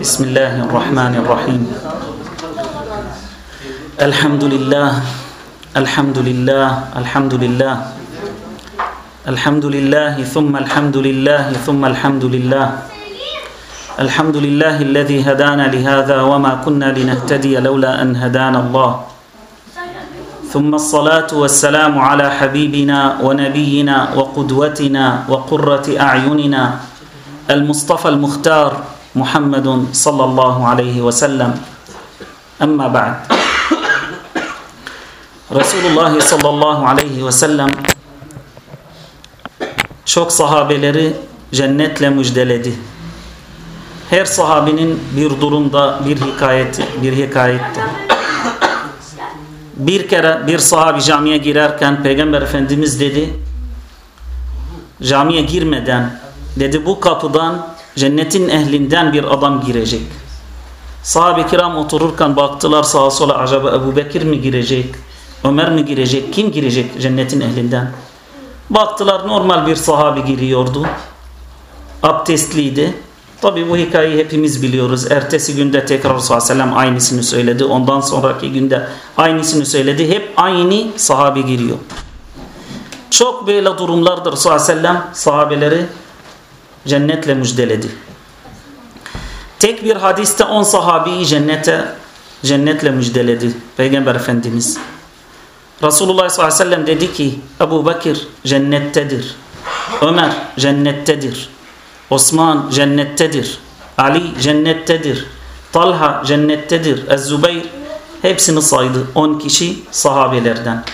بسم الله الرحمن الرحيم. الحمد لله الحمد لله الحمد لله الحمد لله ثم الحمد لله ثم الحمد لله الحمد لله الذي هدانا لهذا وما كنا لنهتدي لولا أن هدانا الله. ثم الصلاة والسلام على حبيبنا ونبينا وقدوتنا وقرة أعيننا. المصطفى المختار محمد صلى الله عليه وسلم أما بعد رسول الله صلى الله عليه وسلم çok sahabeleri cennetle müjdeledi. Her sahabinin bir durumda bir hikayeti, bir hikayetti. Bir kere bir sahabi camiye girerken Peygamber Efendimiz dedi, camiye girmeden dedi bu kapıdan cennetin ehlinden bir adam girecek. Sahabe kiram otururken baktılar sağa sola acaba Ebu Bekir mi girecek, Ömer mi girecek, kim girecek cennetin ehlinden? Baktılar normal bir sahabi giriyordu. Abdestliydi. Tabi bu hikayeyi hepimiz biliyoruz. Ertesi günde tekrar sallallahu aleyhi aynısını söyledi. Ondan sonraki günde aynısını söyledi. Hep aynı sahabi giriyor. Çok böyle durumlardır sallallahu aleyhi ve sellem sahabeleri cennetle müjdeledi. Tek bir hadiste on sahabiyi cennete cennetle müjdeledi Peygamber Efendimiz. Resulullah sallallahu aleyhi ve sellem dedi ki Ebu Bekir cennettedir. Ömer cennettedir. Osman cennettedir. Ali cennettedir. Talha cennettedir. Ez-Zübeyir hepsini saydı. 10 kişi sahabelerden.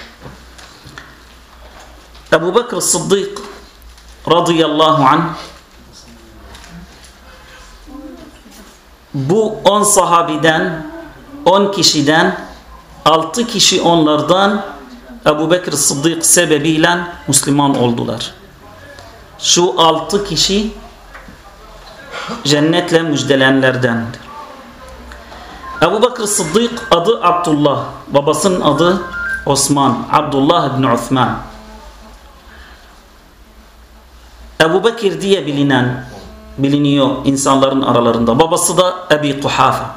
Ebu Bekir Sıddık radıyallahu anh bu 10 sahabiden 10 kişiden 6 kişi onlardan Ebu Bekir Sıddık sebebiyle Müslüman oldular. Şu 6 kişi cennetle müjdelenlerdendir. Ebu Bekir Sıddık adı Abdullah, babasının adı Osman, Abdullah ibn Uthman. Ebu Bekir diye bilinen, biliniyor insanların aralarında. Babası da Ebi Kuhafa.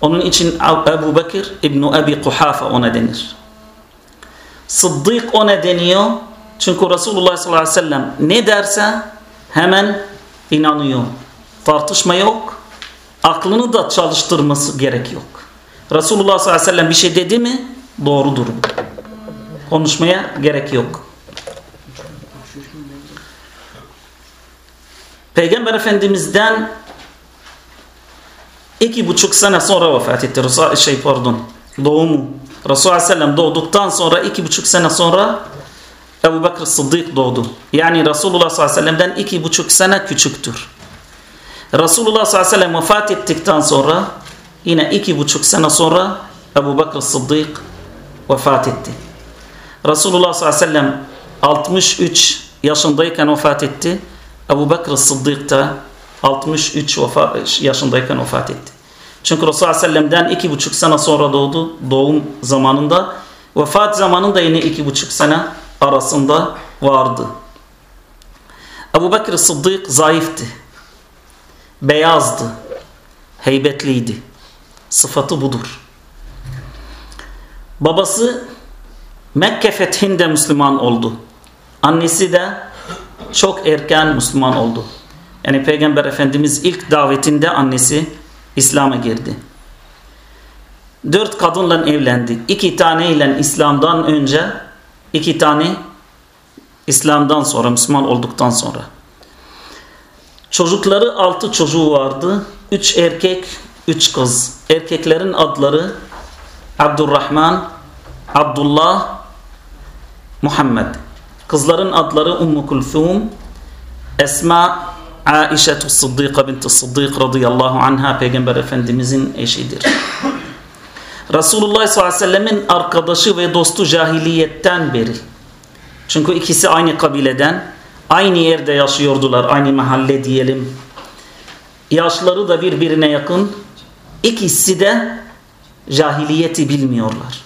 Onun için Ebu Bekir İbni Ebi Kuhafa ona denir. Sıddık ona deniyor. Çünkü Resulullah sallallahu aleyhi ve sellem ne derse hemen inanıyor. Tartışma yok. Aklını da çalıştırması gerek yok. Resulullah sallallahu aleyhi ve sellem bir şey dedi mi doğrudur. Konuşmaya gerek yok. Peygamber Efendimiz'den iki buçuk sene sonra vefat etti. Resul, şey pardon doğumu. Resulullah Sellem doğduktan sonra iki buçuk sene sonra Ebu Bekir Sıddık doğdu. Yani Resulullah sallallahu aleyhi ve sellem'den iki buçuk sene küçüktür. Resulullah sallallahu aleyhi ve sellem vefat ettikten sonra yine iki buçuk sene sonra Ebu Bekir Sıddık vefat etti. Resulullah sallallahu aleyhi ve sellem 63 yaşındayken vefat etti. Ebu Bekir Sıddık da 63 yaşındayken vefat etti. Çünkü Resulullah Sellem'den iki buçuk sene sonra doğdu. Doğum zamanında. Vefat zamanında yine iki buçuk sene arasında vardı. Ebu Bekir Sıddık zayıftı. Beyazdı. Heybetliydi. Sıfatı budur. Babası Mekke fethinde Müslüman oldu. Annesi de çok erken Müslüman oldu. Yani Peygamber Efendimiz ilk davetinde annesi İslam'a girdi. Dört kadınla evlendi. İki taneyle İslam'dan önce, iki tane İslam'dan sonra, Müslüman olduktan sonra. Çocukları altı çocuğu vardı. Üç erkek, üç kız. Erkeklerin adları Abdurrahman, Abdullah, Muhammed. Kızların adları Ummu Kulthum, Esma, Aişe Sıddıka binti Sıddık radıyallahu anha Peygamber Efendimizin eşidir. Resulullah sallallahu aleyhi ve sellemin arkadaşı ve dostu cahiliyetten beri. Çünkü ikisi aynı kabileden, aynı yerde yaşıyordular, aynı mahalle diyelim. Yaşları da birbirine yakın. İkisi de cahiliyeti bilmiyorlar.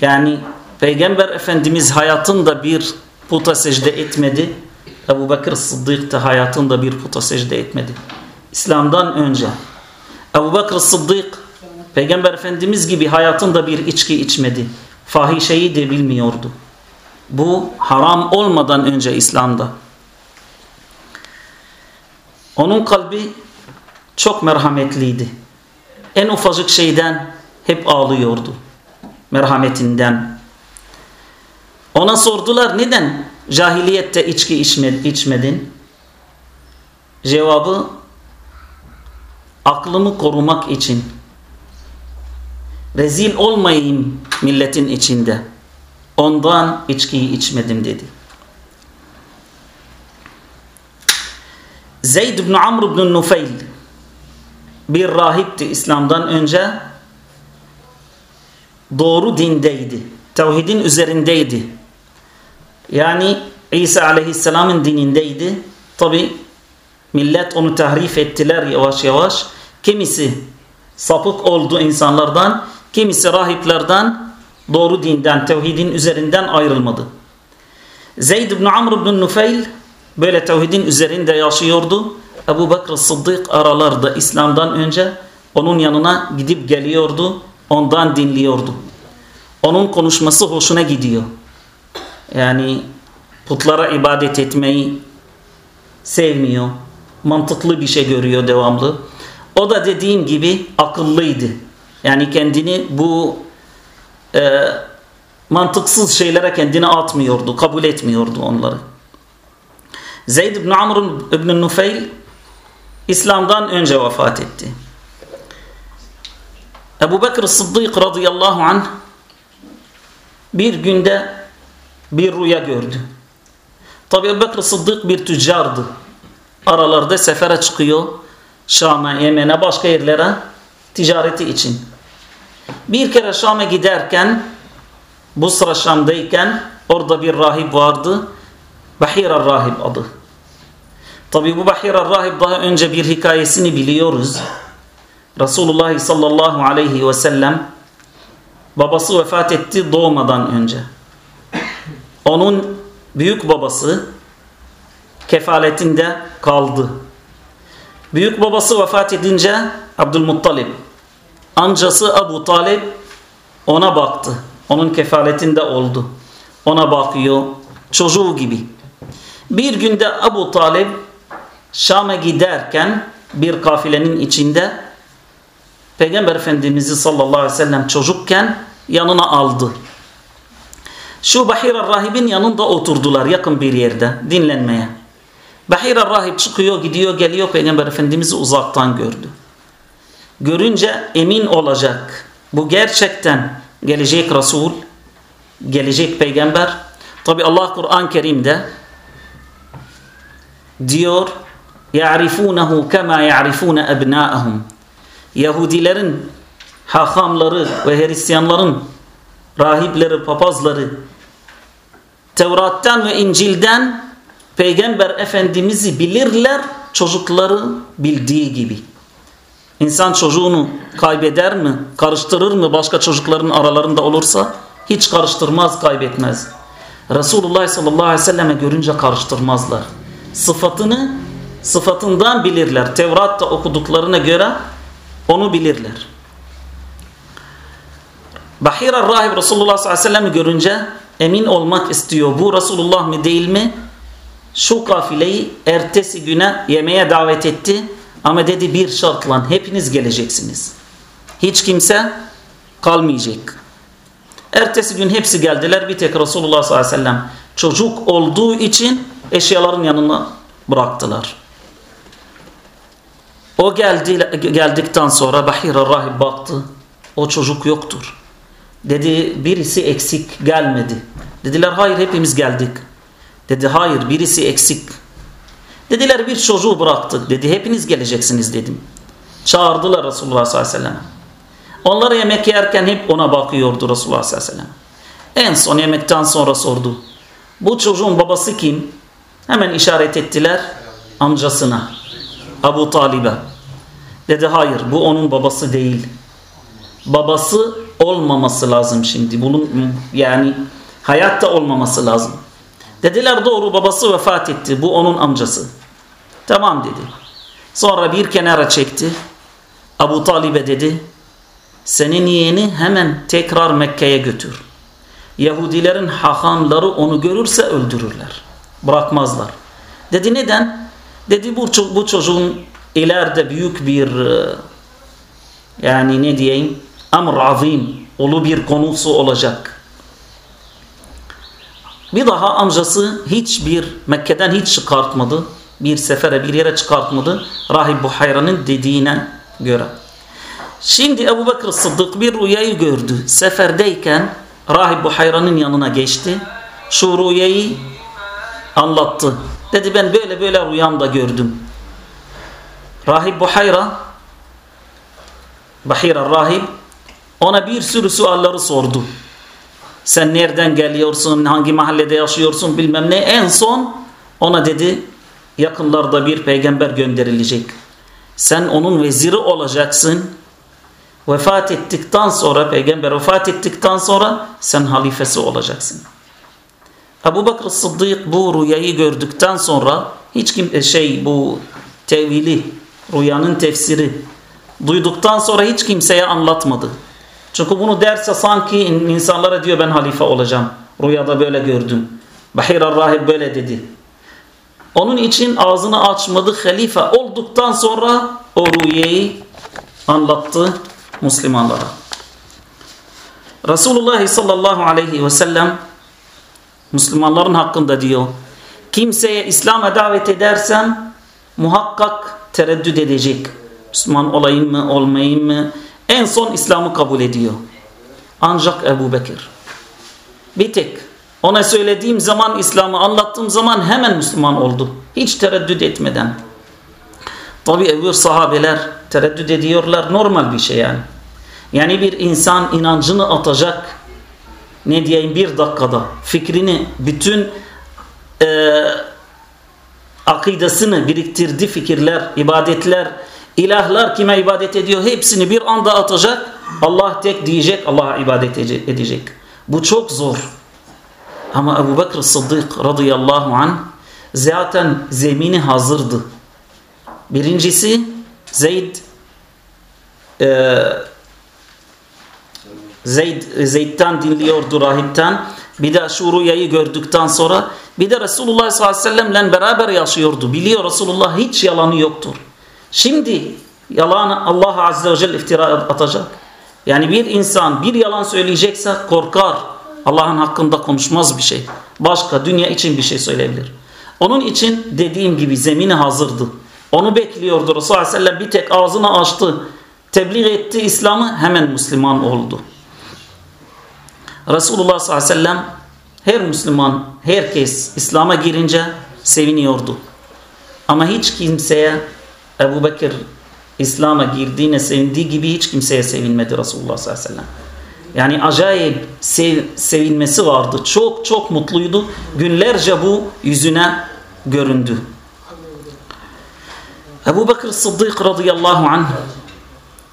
Yani Peygamber Efendimiz hayatında bir puta secde etmedi. Ebu Bekir Sıddık da hayatında bir puta secde etmedi. İslam'dan önce. Ebu Bekir Sıddık Peygamber Efendimiz gibi hayatında bir içki içmedi. Fahişeyi de bilmiyordu. Bu haram olmadan önce İslam'da. Onun kalbi çok merhametliydi. En ufacık şeyden hep ağlıyordu. Merhametinden. Ona sordular neden cahiliyette içki içmedin? Cevabı aklımı korumak için. Rezil olmayayım milletin içinde. Ondan içkiyi içmedim dedi. Zeyd ibn Amr ibn Nufeyl bir rahipti İslam'dan önce doğru dindeydi. Tevhidin üzerindeydi. Yani İsa aleyhisselamın dinindeydi. Tabi millet onu tahrif ettiler yavaş yavaş. Kimisi sapık oldu insanlardan, kimisi rahiplerden doğru dinden, tevhidin üzerinden ayrılmadı. Zeyd ibn Amr ibn Nufeyl böyle tevhidin üzerinde yaşıyordu. Ebu Bekir Sıddık aralarda İslam'dan önce onun yanına gidip geliyordu. Ondan dinliyordu. Onun konuşması hoşuna gidiyor. Yani putlara ibadet etmeyi sevmiyor. Mantıklı bir şey görüyor devamlı. O da dediğim gibi akıllıydı. Yani kendini bu e, mantıksız şeylere kendini atmıyordu. Kabul etmiyordu onları. Zeyd ibn Amr ibn Nufeyl İslam'dan önce vefat etti. Ebu Bekir Sıddık radıyallahu anh bir günde bir rüya gördü. Tabi Ebu Bekir Sıddık bir tüccardı. Aralarda sefere çıkıyor. Şam'a, Yemen'e, başka yerlere ticareti için. Bir kere Şam'a giderken bu sıra Şam'dayken orada bir rahip vardı. Bahir rahip adı. Tabi bu Bahir rahip daha önce bir hikayesini biliyoruz. Resulullah sallallahu aleyhi ve sellem babası vefat etti doğmadan önce. Onun büyük babası kefaletinde kaldı. Büyük babası vefat edince Abdülmuttalib, amcası Abu Talib ona baktı. Onun kefaletinde oldu. Ona bakıyor. Çocuğu gibi. Bir günde Abu Talib Şam'a giderken bir kafilenin içinde Peygamber Efendimiz'i sallallahu aleyhi ve sellem çocukken yanına aldı Şu Bahira rahibin yanında oturdular yakın bir yerde dinlenmeye. Bahira rahip çıkıyor gidiyor geliyor Peygamber Efendimiz'i uzaktan gördü. Görünce emin olacak. Bu gerçekten gelecek Resul, gelecek peygamber. Tabi Allah Kur'an-ı Kerim'de diyor يَعْرِفُونَهُ كَمَا يَعْرِفُونَ أَبْنَاءَهُمْ Yahudilerin hakamları ve Hristiyanların rahipleri, papazları Tevrat'tan ve İncil'den Peygamber Efendimiz'i bilirler çocukları bildiği gibi. İnsan çocuğunu kaybeder mi, karıştırır mı başka çocukların aralarında olursa? Hiç karıştırmaz, kaybetmez. Resulullah sallallahu aleyhi ve selleme görünce karıştırmazlar. Sıfatını sıfatından bilirler. Tevrat'ta okuduklarına göre onu bilirler. Bahira rahib Resulullah sallallahu aleyhi ve sellem'i görünce emin olmak istiyor. Bu Resulullah mı değil mi? Şu kafileyi ertesi güne yemeğe davet etti. Ama dedi bir şartla hepiniz geleceksiniz. Hiç kimse kalmayacak. Ertesi gün hepsi geldiler. Bir tek Resulullah sallallahu aleyhi ve sellem çocuk olduğu için eşyaların yanına bıraktılar. O geldi, geldikten sonra Bahira rahip baktı. O çocuk yoktur. Dedi birisi eksik gelmedi. Dediler hayır hepimiz geldik. Dedi hayır birisi eksik. Dediler bir çocuğu bıraktık. Dedi hepiniz geleceksiniz dedim. Çağırdılar Resulullah sallallahu aleyhi ve sellem. Onlara yemek yerken hep ona bakıyordu Resulullah sallallahu aleyhi ve sellem. En son yemekten sonra sordu. Bu çocuğun babası kim? Hemen işaret ettiler amcasına. Abu Talib'e. Dedi hayır bu onun babası değil. Babası olmaması lazım şimdi. Bunun yani hayatta olmaması lazım. Dediler doğru babası vefat etti. Bu onun amcası. Tamam dedi. Sonra bir kenara çekti. Abu Talib'e dedi senin yeğeni hemen tekrar Mekke'ye götür. Yahudilerin hahamları onu görürse öldürürler. Bırakmazlar. Dedi neden? Dedi bu, bu çocuğun ileride büyük bir e, yani ne diyeyim amr azim olu bir konusu olacak. Bir daha amcası hiçbir Mekke'den hiç çıkartmadı. Bir sefere bir yere çıkartmadı. Rahip Buhayra'nın dediğine göre. Şimdi Ebu Bekir Sıddık bir rüyayı gördü. Seferdeyken Rahip Buhayra'nın yanına geçti. Şu rüyayı anlattı. Dedi ben böyle böyle rüyamda gördüm. Rahip Buhayra Bahira Rahip ona bir sürü sualları sordu. Sen nereden geliyorsun, hangi mahallede yaşıyorsun bilmem ne. En son ona dedi yakınlarda bir peygamber gönderilecek. Sen onun veziri olacaksın. Vefat ettikten sonra, peygamber vefat ettikten sonra sen halifesi olacaksın. Ebu Bakr Sıddık bu rüyayı gördükten sonra hiç kim e, şey bu tevili, rüyanın tefsiri duyduktan sonra hiç kimseye anlatmadı. Çünkü bunu derse sanki insanlara diyor ben halife olacağım. Rüyada böyle gördüm. Bahir Rahib böyle dedi. Onun için ağzını açmadı. Halife olduktan sonra o rüyayı anlattı Müslümanlara. Resulullah sallallahu aleyhi ve sellem Müslümanların hakkında diyor. Kimseye İslam'a davet edersem muhakkak tereddüt edecek. Müslüman olayım mı olmayayım mı? En son İslam'ı kabul ediyor. Ancak Ebu Bekir. Bir tek ona söylediğim zaman İslam'ı anlattığım zaman hemen Müslüman oldu. Hiç tereddüt etmeden. Tabi öbür sahabeler tereddüt ediyorlar. Normal bir şey yani. Yani bir insan inancını atacak ne diyeyim bir dakikada fikrini bütün e, akidesini biriktirdi fikirler, ibadetler, ilahlar kime ibadet ediyor hepsini bir anda atacak. Allah tek diyecek, Allah'a ibadet edecek. Bu çok zor. Ama Ebu Bekir Sıddık radıyallahu anh zaten zemini hazırdı. Birincisi Zeyd e, Zeyd, Zeyd'den dinliyordu rahipten. Bir de şu rüyayı gördükten sonra bir de Resulullah sallallahu aleyhi ve sellemle beraber yaşıyordu. Biliyor Resulullah hiç yalanı yoktur. Şimdi yalanı Allah azze ve celle iftira atacak. Yani bir insan bir yalan söyleyecekse korkar. Allah'ın hakkında konuşmaz bir şey. Başka dünya için bir şey söyleyebilir. Onun için dediğim gibi zemini hazırdı. Onu bekliyordu. Resulullah sallallahu aleyhi ve sellem bir tek ağzını açtı. Tebliğ etti İslam'ı hemen Müslüman oldu. Resulullah sallallahu aleyhi ve sellem her Müslüman, herkes İslam'a girince seviniyordu. Ama hiç kimseye Ebu Bekir İslam'a girdiğine sevindiği gibi hiç kimseye sevinmedi Resulullah sallallahu aleyhi ve sellem. Yani acayip sev, sevinmesi vardı. Çok çok mutluydu. Günlerce bu yüzüne göründü. Ebu Bekir Sıddık radıyallahu anh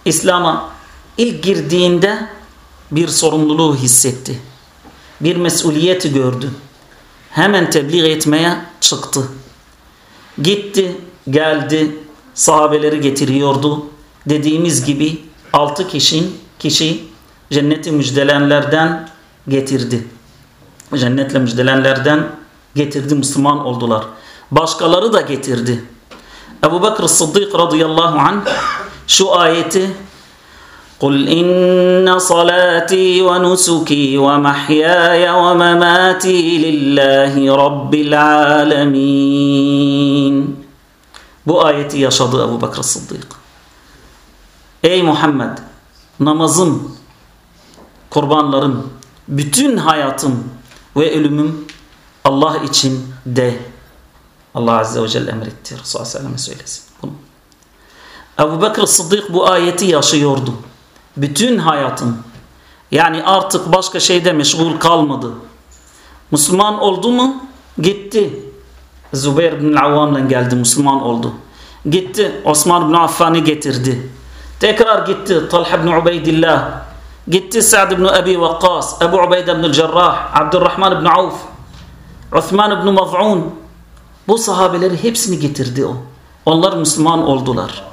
İslam'a ilk girdiğinde bir sorumluluğu hissetti. Bir mesuliyeti gördü. Hemen tebliğ etmeye çıktı. Gitti, geldi, sahabeleri getiriyordu. Dediğimiz gibi altı kişi, kişi cenneti müjdelenlerden getirdi. Cennetle müjdelenlerden getirdi, Müslüman oldular. Başkaları da getirdi. Ebu Bekir Sıddık radıyallahu anh şu ayeti قل إن صلاتي ونسكي ومحياي ومماتي لله رب العالمين bu ayeti yaşadı Ebu Bekir Sıddık. Ey Muhammed namazım, kurbanlarım, bütün hayatım ve ölümüm Allah için de. Allah Azze ve Celle emretti. Resulullah Aleyhisselam'a söylesin bunu. Ebu Bekir Sıddık bu ayeti yaşıyordu. Bütün hayatın. Yani artık başka şeyde meşgul kalmadı. Müslüman oldu mu? Gitti. Zübeyir bin Avvam'la geldi Müslüman oldu. Gitti Osman bin Affan'ı getirdi. Tekrar gitti Talha bin Ubeydillah. Gitti Sa'd bin Abi Waqqas, Ebu Ubeyde bin Cerrah, Abdurrahman bin Avf, Uthman bin Maz'un. Bu sahabeleri hepsini getirdi o. Onlar Müslüman oldular.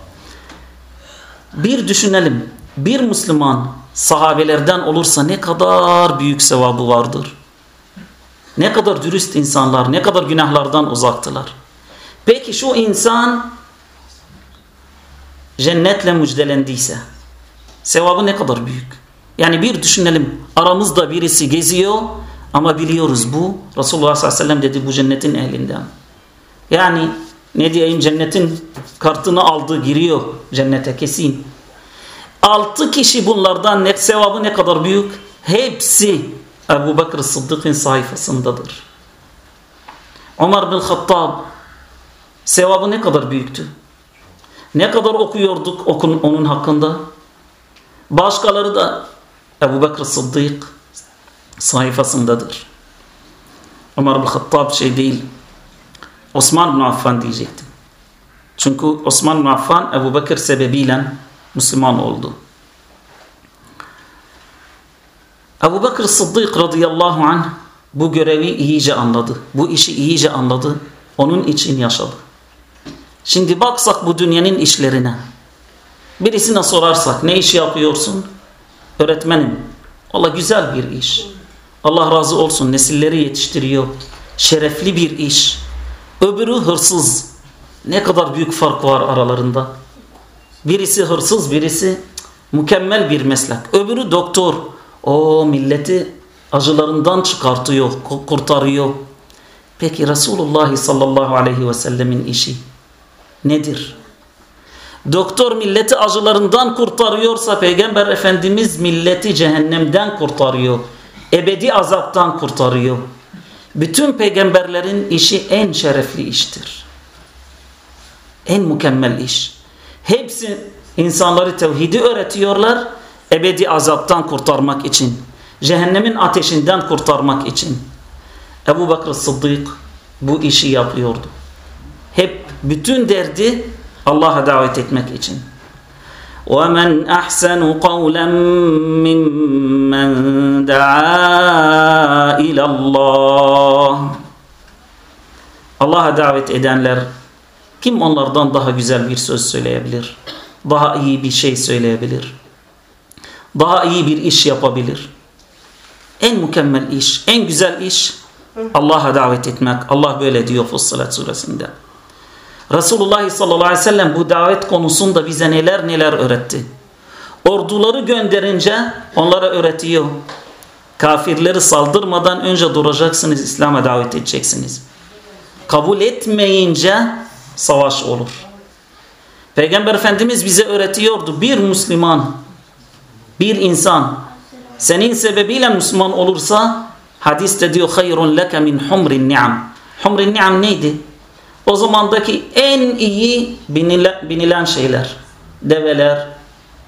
Bir düşünelim. Bir Müslüman sahabelerden olursa ne kadar büyük sevabı vardır. Ne kadar dürüst insanlar, ne kadar günahlardan uzaktılar. Peki şu insan cennetle müjdelendiyse sevabı ne kadar büyük? Yani bir düşünelim aramızda birisi geziyor ama biliyoruz bu Resulullah sallallahu aleyhi ve sellem dedi bu cennetin ehlinden. Yani ne diyeyim cennetin kartını aldı giriyor cennete kesin. Altı kişi bunlardan ne, sevabı ne kadar büyük? Hepsi Ebu Bekir Sıddık'ın sayfasındadır. Ömer bin Hattab sevabı ne kadar büyüktü? Ne kadar okuyorduk okun, onun hakkında? Başkaları da Ebu Bekir Sıddık sayfasındadır. Ömer bin Hattab şey değil. Osman bin Affan diyecektim. Çünkü Osman bin Affan Ebu Bekir sebebiyle Müslüman oldu. Ebu Bekir Sıddık radıyallahu anh bu görevi iyice anladı. Bu işi iyice anladı. Onun için yaşadı. Şimdi baksak bu dünyanın işlerine. Birisine sorarsak ne iş yapıyorsun? Öğretmenim. Allah güzel bir iş. Allah razı olsun nesilleri yetiştiriyor. Şerefli bir iş. Öbürü hırsız. Ne kadar büyük fark var aralarında. Birisi hırsız, birisi mükemmel bir meslek. Öbürü doktor. O milleti acılarından çıkartıyor, kurtarıyor. Peki Resulullah sallallahu aleyhi ve sellemin işi nedir? Doktor milleti acılarından kurtarıyorsa Peygamber Efendimiz milleti cehennemden kurtarıyor. Ebedi azaptan kurtarıyor. Bütün peygamberlerin işi en şerefli iştir. En mükemmel iş. Hepsi insanları tevhidi öğretiyorlar Ebedi azaptan kurtarmak için. Cehennemin ateşinden kurtarmak için. Ebu Bakr Sıddık bu işi yapıyordu. Hep bütün derdi Allah'a davet etmek için. وَمَنْ أَحْسَنُ قَوْلًا مِّمَّنْ دَعَا إِلَى اللّٰهِ Allah'a davet edenler kim onlardan daha güzel bir söz söyleyebilir? Daha iyi bir şey söyleyebilir? Daha iyi bir iş yapabilir? En mükemmel iş, en güzel iş Allah'a davet etmek. Allah böyle diyor Fussilet suresinde. Resulullah sallallahu aleyhi ve sellem bu davet konusunda bize neler neler öğretti. Orduları gönderince onlara öğretiyor. Kafirleri saldırmadan önce duracaksınız, İslam'a davet edeceksiniz. Kabul etmeyince savaş olur. Peygamber Efendimiz bize öğretiyordu. Bir Müslüman, bir insan senin sebebiyle Müslüman olursa hadiste diyor hayrun leke min humrin ni'am. Humrin ni'am neydi? O zamandaki en iyi binilen, binilen şeyler. Develer,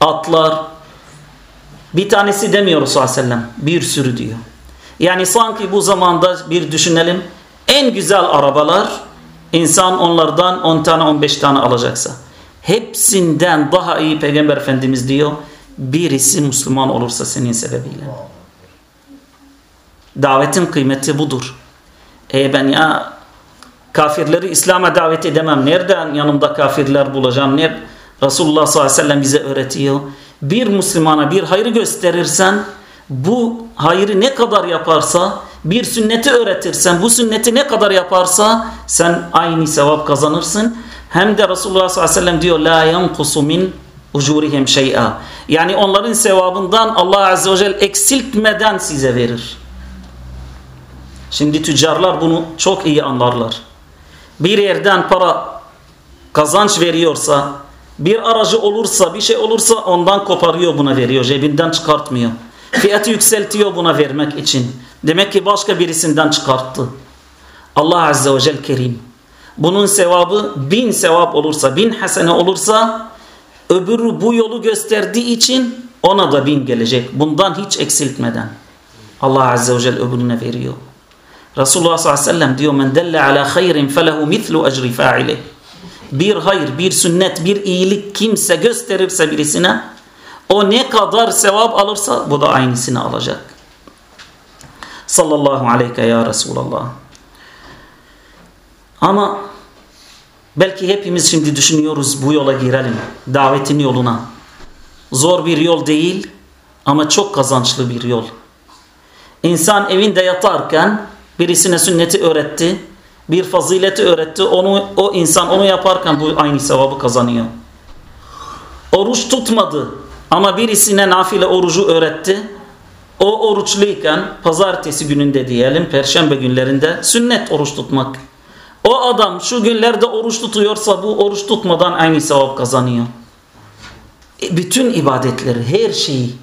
atlar. Bir tanesi demiyor Resulullah sellem. Bir sürü diyor. Yani sanki bu zamanda bir düşünelim. En güzel arabalar insan onlardan 10 tane 15 tane alacaksa. Hepsinden daha iyi Peygamber Efendimiz diyor. Birisi Müslüman olursa senin sebebiyle. Davetin kıymeti budur. E ben ya Kafirleri İslam'a davet edemem. Nereden yanımda kafirler bulacağım? Nerede? Resulullah sallallahu aleyhi ve sellem bize öğretiyor. Bir Müslümana bir hayrı gösterirsen bu hayrı ne kadar yaparsa bir sünneti öğretirsen bu sünneti ne kadar yaparsa sen aynı sevap kazanırsın. Hem de Resulullah sallallahu aleyhi ve sellem diyor la yankusu min ucurihim şey'a. Yani onların sevabından Allah azze ve celle eksiltmeden size verir. Şimdi tüccarlar bunu çok iyi anlarlar bir yerden para kazanç veriyorsa, bir aracı olursa, bir şey olursa ondan koparıyor buna veriyor. Cebinden çıkartmıyor. Fiyatı yükseltiyor buna vermek için. Demek ki başka birisinden çıkarttı. Allah Azze ve Celle Kerim. Bunun sevabı bin sevap olursa, bin hasene olursa öbürü bu yolu gösterdiği için ona da bin gelecek. Bundan hiç eksiltmeden. Allah Azze ve Celle öbürüne veriyor. Resulullah sallallahu aleyhi ve sellem diyor men delle ala hayrin felehu mitlu ecri fa'ilih. Bir hayır, bir sünnet, bir iyilik kimse gösterirse birisine o ne kadar sevap alırsa bu da aynısını alacak. Sallallahu aleyke ya Resulallah. Ama Belki hepimiz şimdi düşünüyoruz bu yola girelim. Davetin yoluna. Zor bir yol değil ama çok kazançlı bir yol. İnsan evinde yatarken birisine sünneti öğretti. Bir fazileti öğretti. Onu, o insan onu yaparken bu aynı sevabı kazanıyor. Oruç tutmadı ama birisine nafile orucu öğretti. O oruçluyken pazartesi gününde diyelim perşembe günlerinde sünnet oruç tutmak. O adam şu günlerde oruç tutuyorsa bu oruç tutmadan aynı sevap kazanıyor. E, bütün ibadetleri her şeyi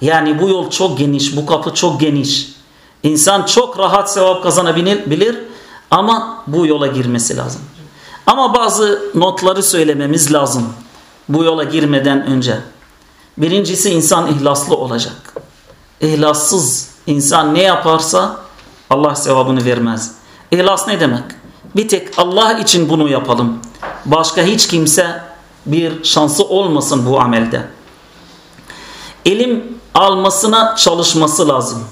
yani bu yol çok geniş bu kapı çok geniş. İnsan çok rahat sevap kazanabilir ama bu yola girmesi lazım. Ama bazı notları söylememiz lazım bu yola girmeden önce. Birincisi insan ihlaslı olacak. İhlassız insan ne yaparsa Allah sevabını vermez. İhlas ne demek? Bir tek Allah için bunu yapalım. Başka hiç kimse bir şansı olmasın bu amelde. İlim almasına çalışması lazım.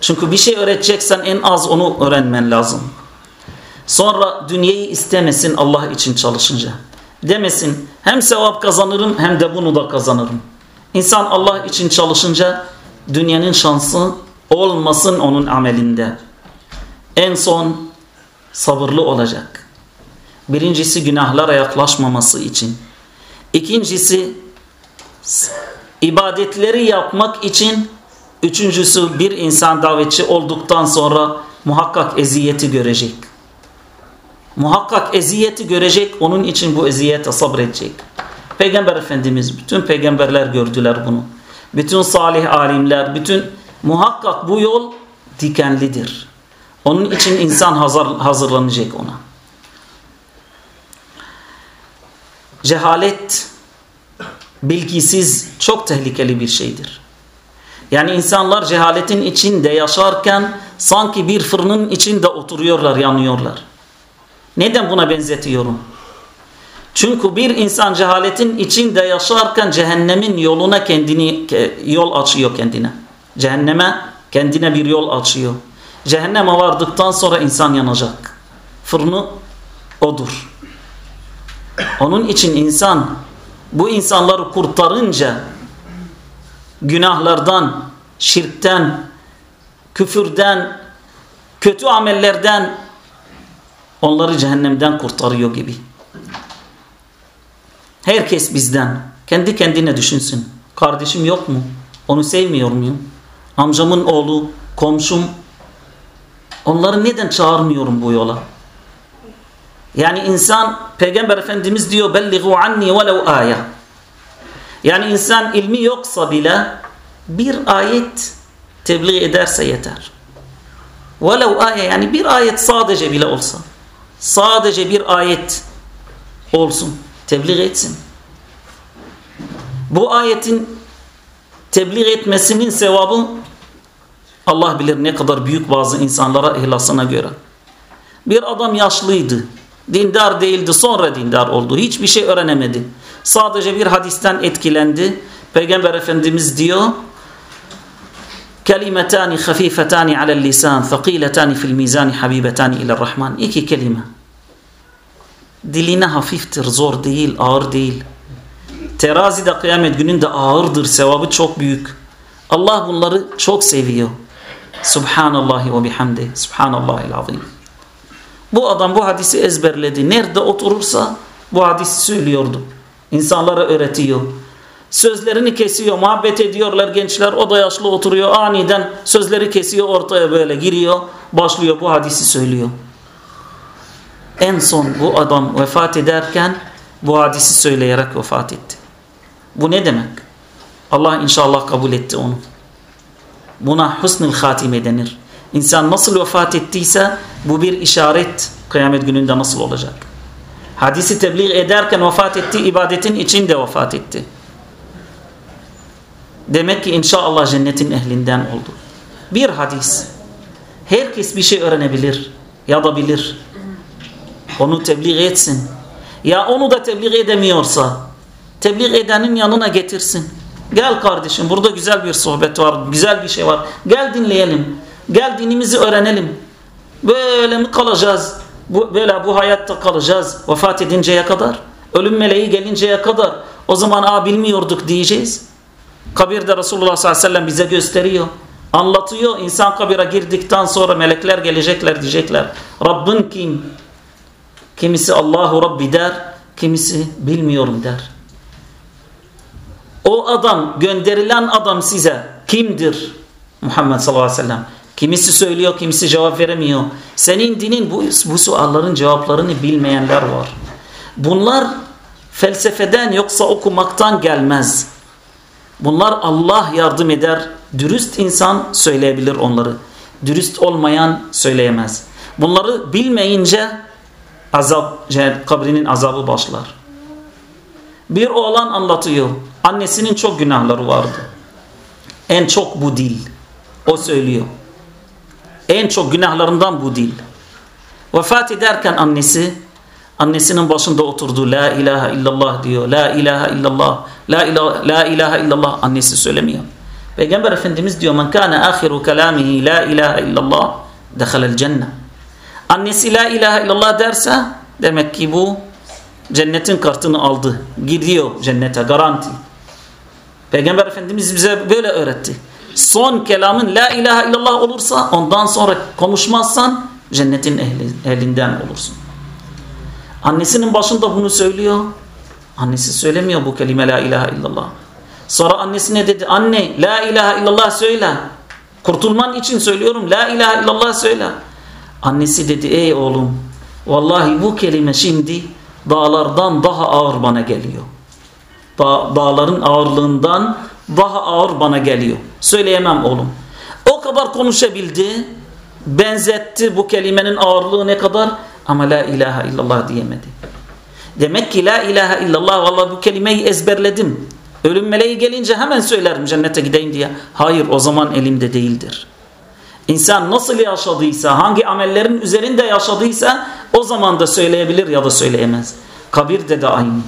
Çünkü bir şey öğreteceksen en az onu öğrenmen lazım. Sonra dünyayı istemesin Allah için çalışınca. Demesin hem sevap kazanırım hem de bunu da kazanırım. İnsan Allah için çalışınca dünyanın şansı olmasın onun amelinde. En son sabırlı olacak. Birincisi günahlara yaklaşmaması için. İkincisi ibadetleri yapmak için. Üçüncüsü bir insan davetçi olduktan sonra muhakkak eziyeti görecek. Muhakkak eziyeti görecek. Onun için bu eziyete sabredecek. Peygamber Efendimiz bütün peygamberler gördüler bunu. Bütün salih alimler, bütün muhakkak bu yol dikenlidir. Onun için insan hazır, hazırlanacak ona. Cehalet, bilgisiz çok tehlikeli bir şeydir. Yani insanlar cehaletin içinde yaşarken sanki bir fırının içinde oturuyorlar, yanıyorlar. Neden buna benzetiyorum? Çünkü bir insan cehaletin içinde yaşarken cehennemin yoluna kendini yol açıyor kendine. Cehenneme kendine bir yol açıyor. Cehenneme vardıktan sonra insan yanacak. Fırını odur. Onun için insan bu insanları kurtarınca günahlardan, şirkten, küfürden, kötü amellerden onları cehennemden kurtarıyor gibi. Herkes bizden kendi kendine düşünsün. Kardeşim yok mu? Onu sevmiyor muyum? Amcamın oğlu, komşum onları neden çağırmıyorum bu yola? Yani insan Peygamber Efendimiz diyor belligu anni velev aya. Yani insan ilmi yoksa bile bir ayet tebliğ ederse yeter. Velev aya yani bir ayet sadece bile olsa. Sadece bir ayet olsun. Tebliğ etsin. Bu ayetin tebliğ etmesinin sevabı Allah bilir ne kadar büyük bazı insanlara ihlasına göre. Bir adam yaşlıydı. Dindar değildi sonra dindar oldu. Hiçbir şey öğrenemedi. Sadece bir hadisten etkilendi. Peygamber Efendimiz diyor Kelimetani hafifetani alel lisan thaqiletani fil mizani habibetani ila rahman. İki kelime. Diline hafiftir, zor değil, ağır değil. Terazide kıyamet gününde ağırdır, sevabı çok büyük. Allah bunları çok seviyor. Subhanallahi ve bihamdi. Subhanallahil azim. Bu adam bu hadisi ezberledi. Nerede oturursa bu hadisi söylüyordu. İnsanlara öğretiyor. Sözlerini kesiyor, muhabbet ediyorlar gençler. O da yaşlı oturuyor. Aniden sözleri kesiyor, ortaya böyle giriyor. Başlıyor bu hadisi söylüyor. En son bu adam vefat ederken bu hadisi söyleyerek vefat etti. Bu ne demek? Allah inşallah kabul etti onu. Buna husnul hatime denir. İnsan nasıl vefat ettiyse bu bir işaret kıyamet gününde nasıl olacak. Hadisi tebliğ ederken vefat etti, ibadetin içinde vefat etti. Demek ki inşallah cennetin ehlinden oldu. Bir hadis. Herkes bir şey öğrenebilir ya da bilir. Onu tebliğ etsin. Ya onu da tebliğ edemiyorsa tebliğ edenin yanına getirsin. Gel kardeşim burada güzel bir sohbet var, güzel bir şey var. Gel dinleyelim. Gel dinimizi öğrenelim. Böyle mi kalacağız? Bu, böyle bu hayatta kalacağız vefat edinceye kadar. Ölüm meleği gelinceye kadar. O zaman a bilmiyorduk diyeceğiz. Kabirde Resulullah sallallahu aleyhi ve sellem bize gösteriyor. Anlatıyor. İnsan kabire girdikten sonra melekler gelecekler diyecekler. Rabbin kim? Kimisi Allahu Rabbi der. Kimisi bilmiyorum der. O adam gönderilen adam size kimdir? Muhammed sallallahu aleyhi ve sellem. Kimisi söylüyor, kimisi cevap veremiyor. Senin dinin bu, bu sualların cevaplarını bilmeyenler var. Bunlar felsefeden yoksa okumaktan gelmez. Bunlar Allah yardım eder. Dürüst insan söyleyebilir onları. Dürüst olmayan söyleyemez. Bunları bilmeyince azap, kabrinin azabı başlar. Bir oğlan anlatıyor. Annesinin çok günahları vardı. En çok bu dil. O söylüyor. En çok günahlarından bu dil. Vefat ederken annesi annesinin başında oturdu. La ilahe illallah diyor. La ilahe illallah. La ilahe, la ilahe illallah annesi söylemiyor. Peygamber Efendimiz diyor men kana ahiru kelamihi la ilahe illallah dehalel cennet. Annesi la ilahe illallah derse demek ki bu cennetin kartını aldı. Gidiyor cennete garanti. Peygamber Efendimiz bize böyle öğretti. Son kelamın la ilahe illallah olursa ondan sonra konuşmazsan cennetin ehli, ehlinden olursun. Annesinin başında bunu söylüyor. Annesi söylemiyor bu kelime la ilahe illallah. Sonra annesi ne dedi? Anne la ilahe illallah söyle. Kurtulman için söylüyorum. La ilahe illallah söyle. Annesi dedi ey oğlum vallahi bu kelime şimdi dağlardan daha ağır bana geliyor. Da dağların ağırlığından daha ağır bana geliyor. Söyleyemem oğlum. O kadar konuşabildi. Benzetti bu kelimenin ağırlığı ne kadar ama la ilahe illallah diyemedi. Demek ki la ilahe illallah vallahi bu kelimeyi ezberledim. Ölüm meleği gelince hemen söylerim cennete gideyim diye. Hayır o zaman elimde değildir. İnsan nasıl yaşadıysa, hangi amellerin üzerinde yaşadıysa o zaman da söyleyebilir ya da söyleyemez. Kabirde de aynı.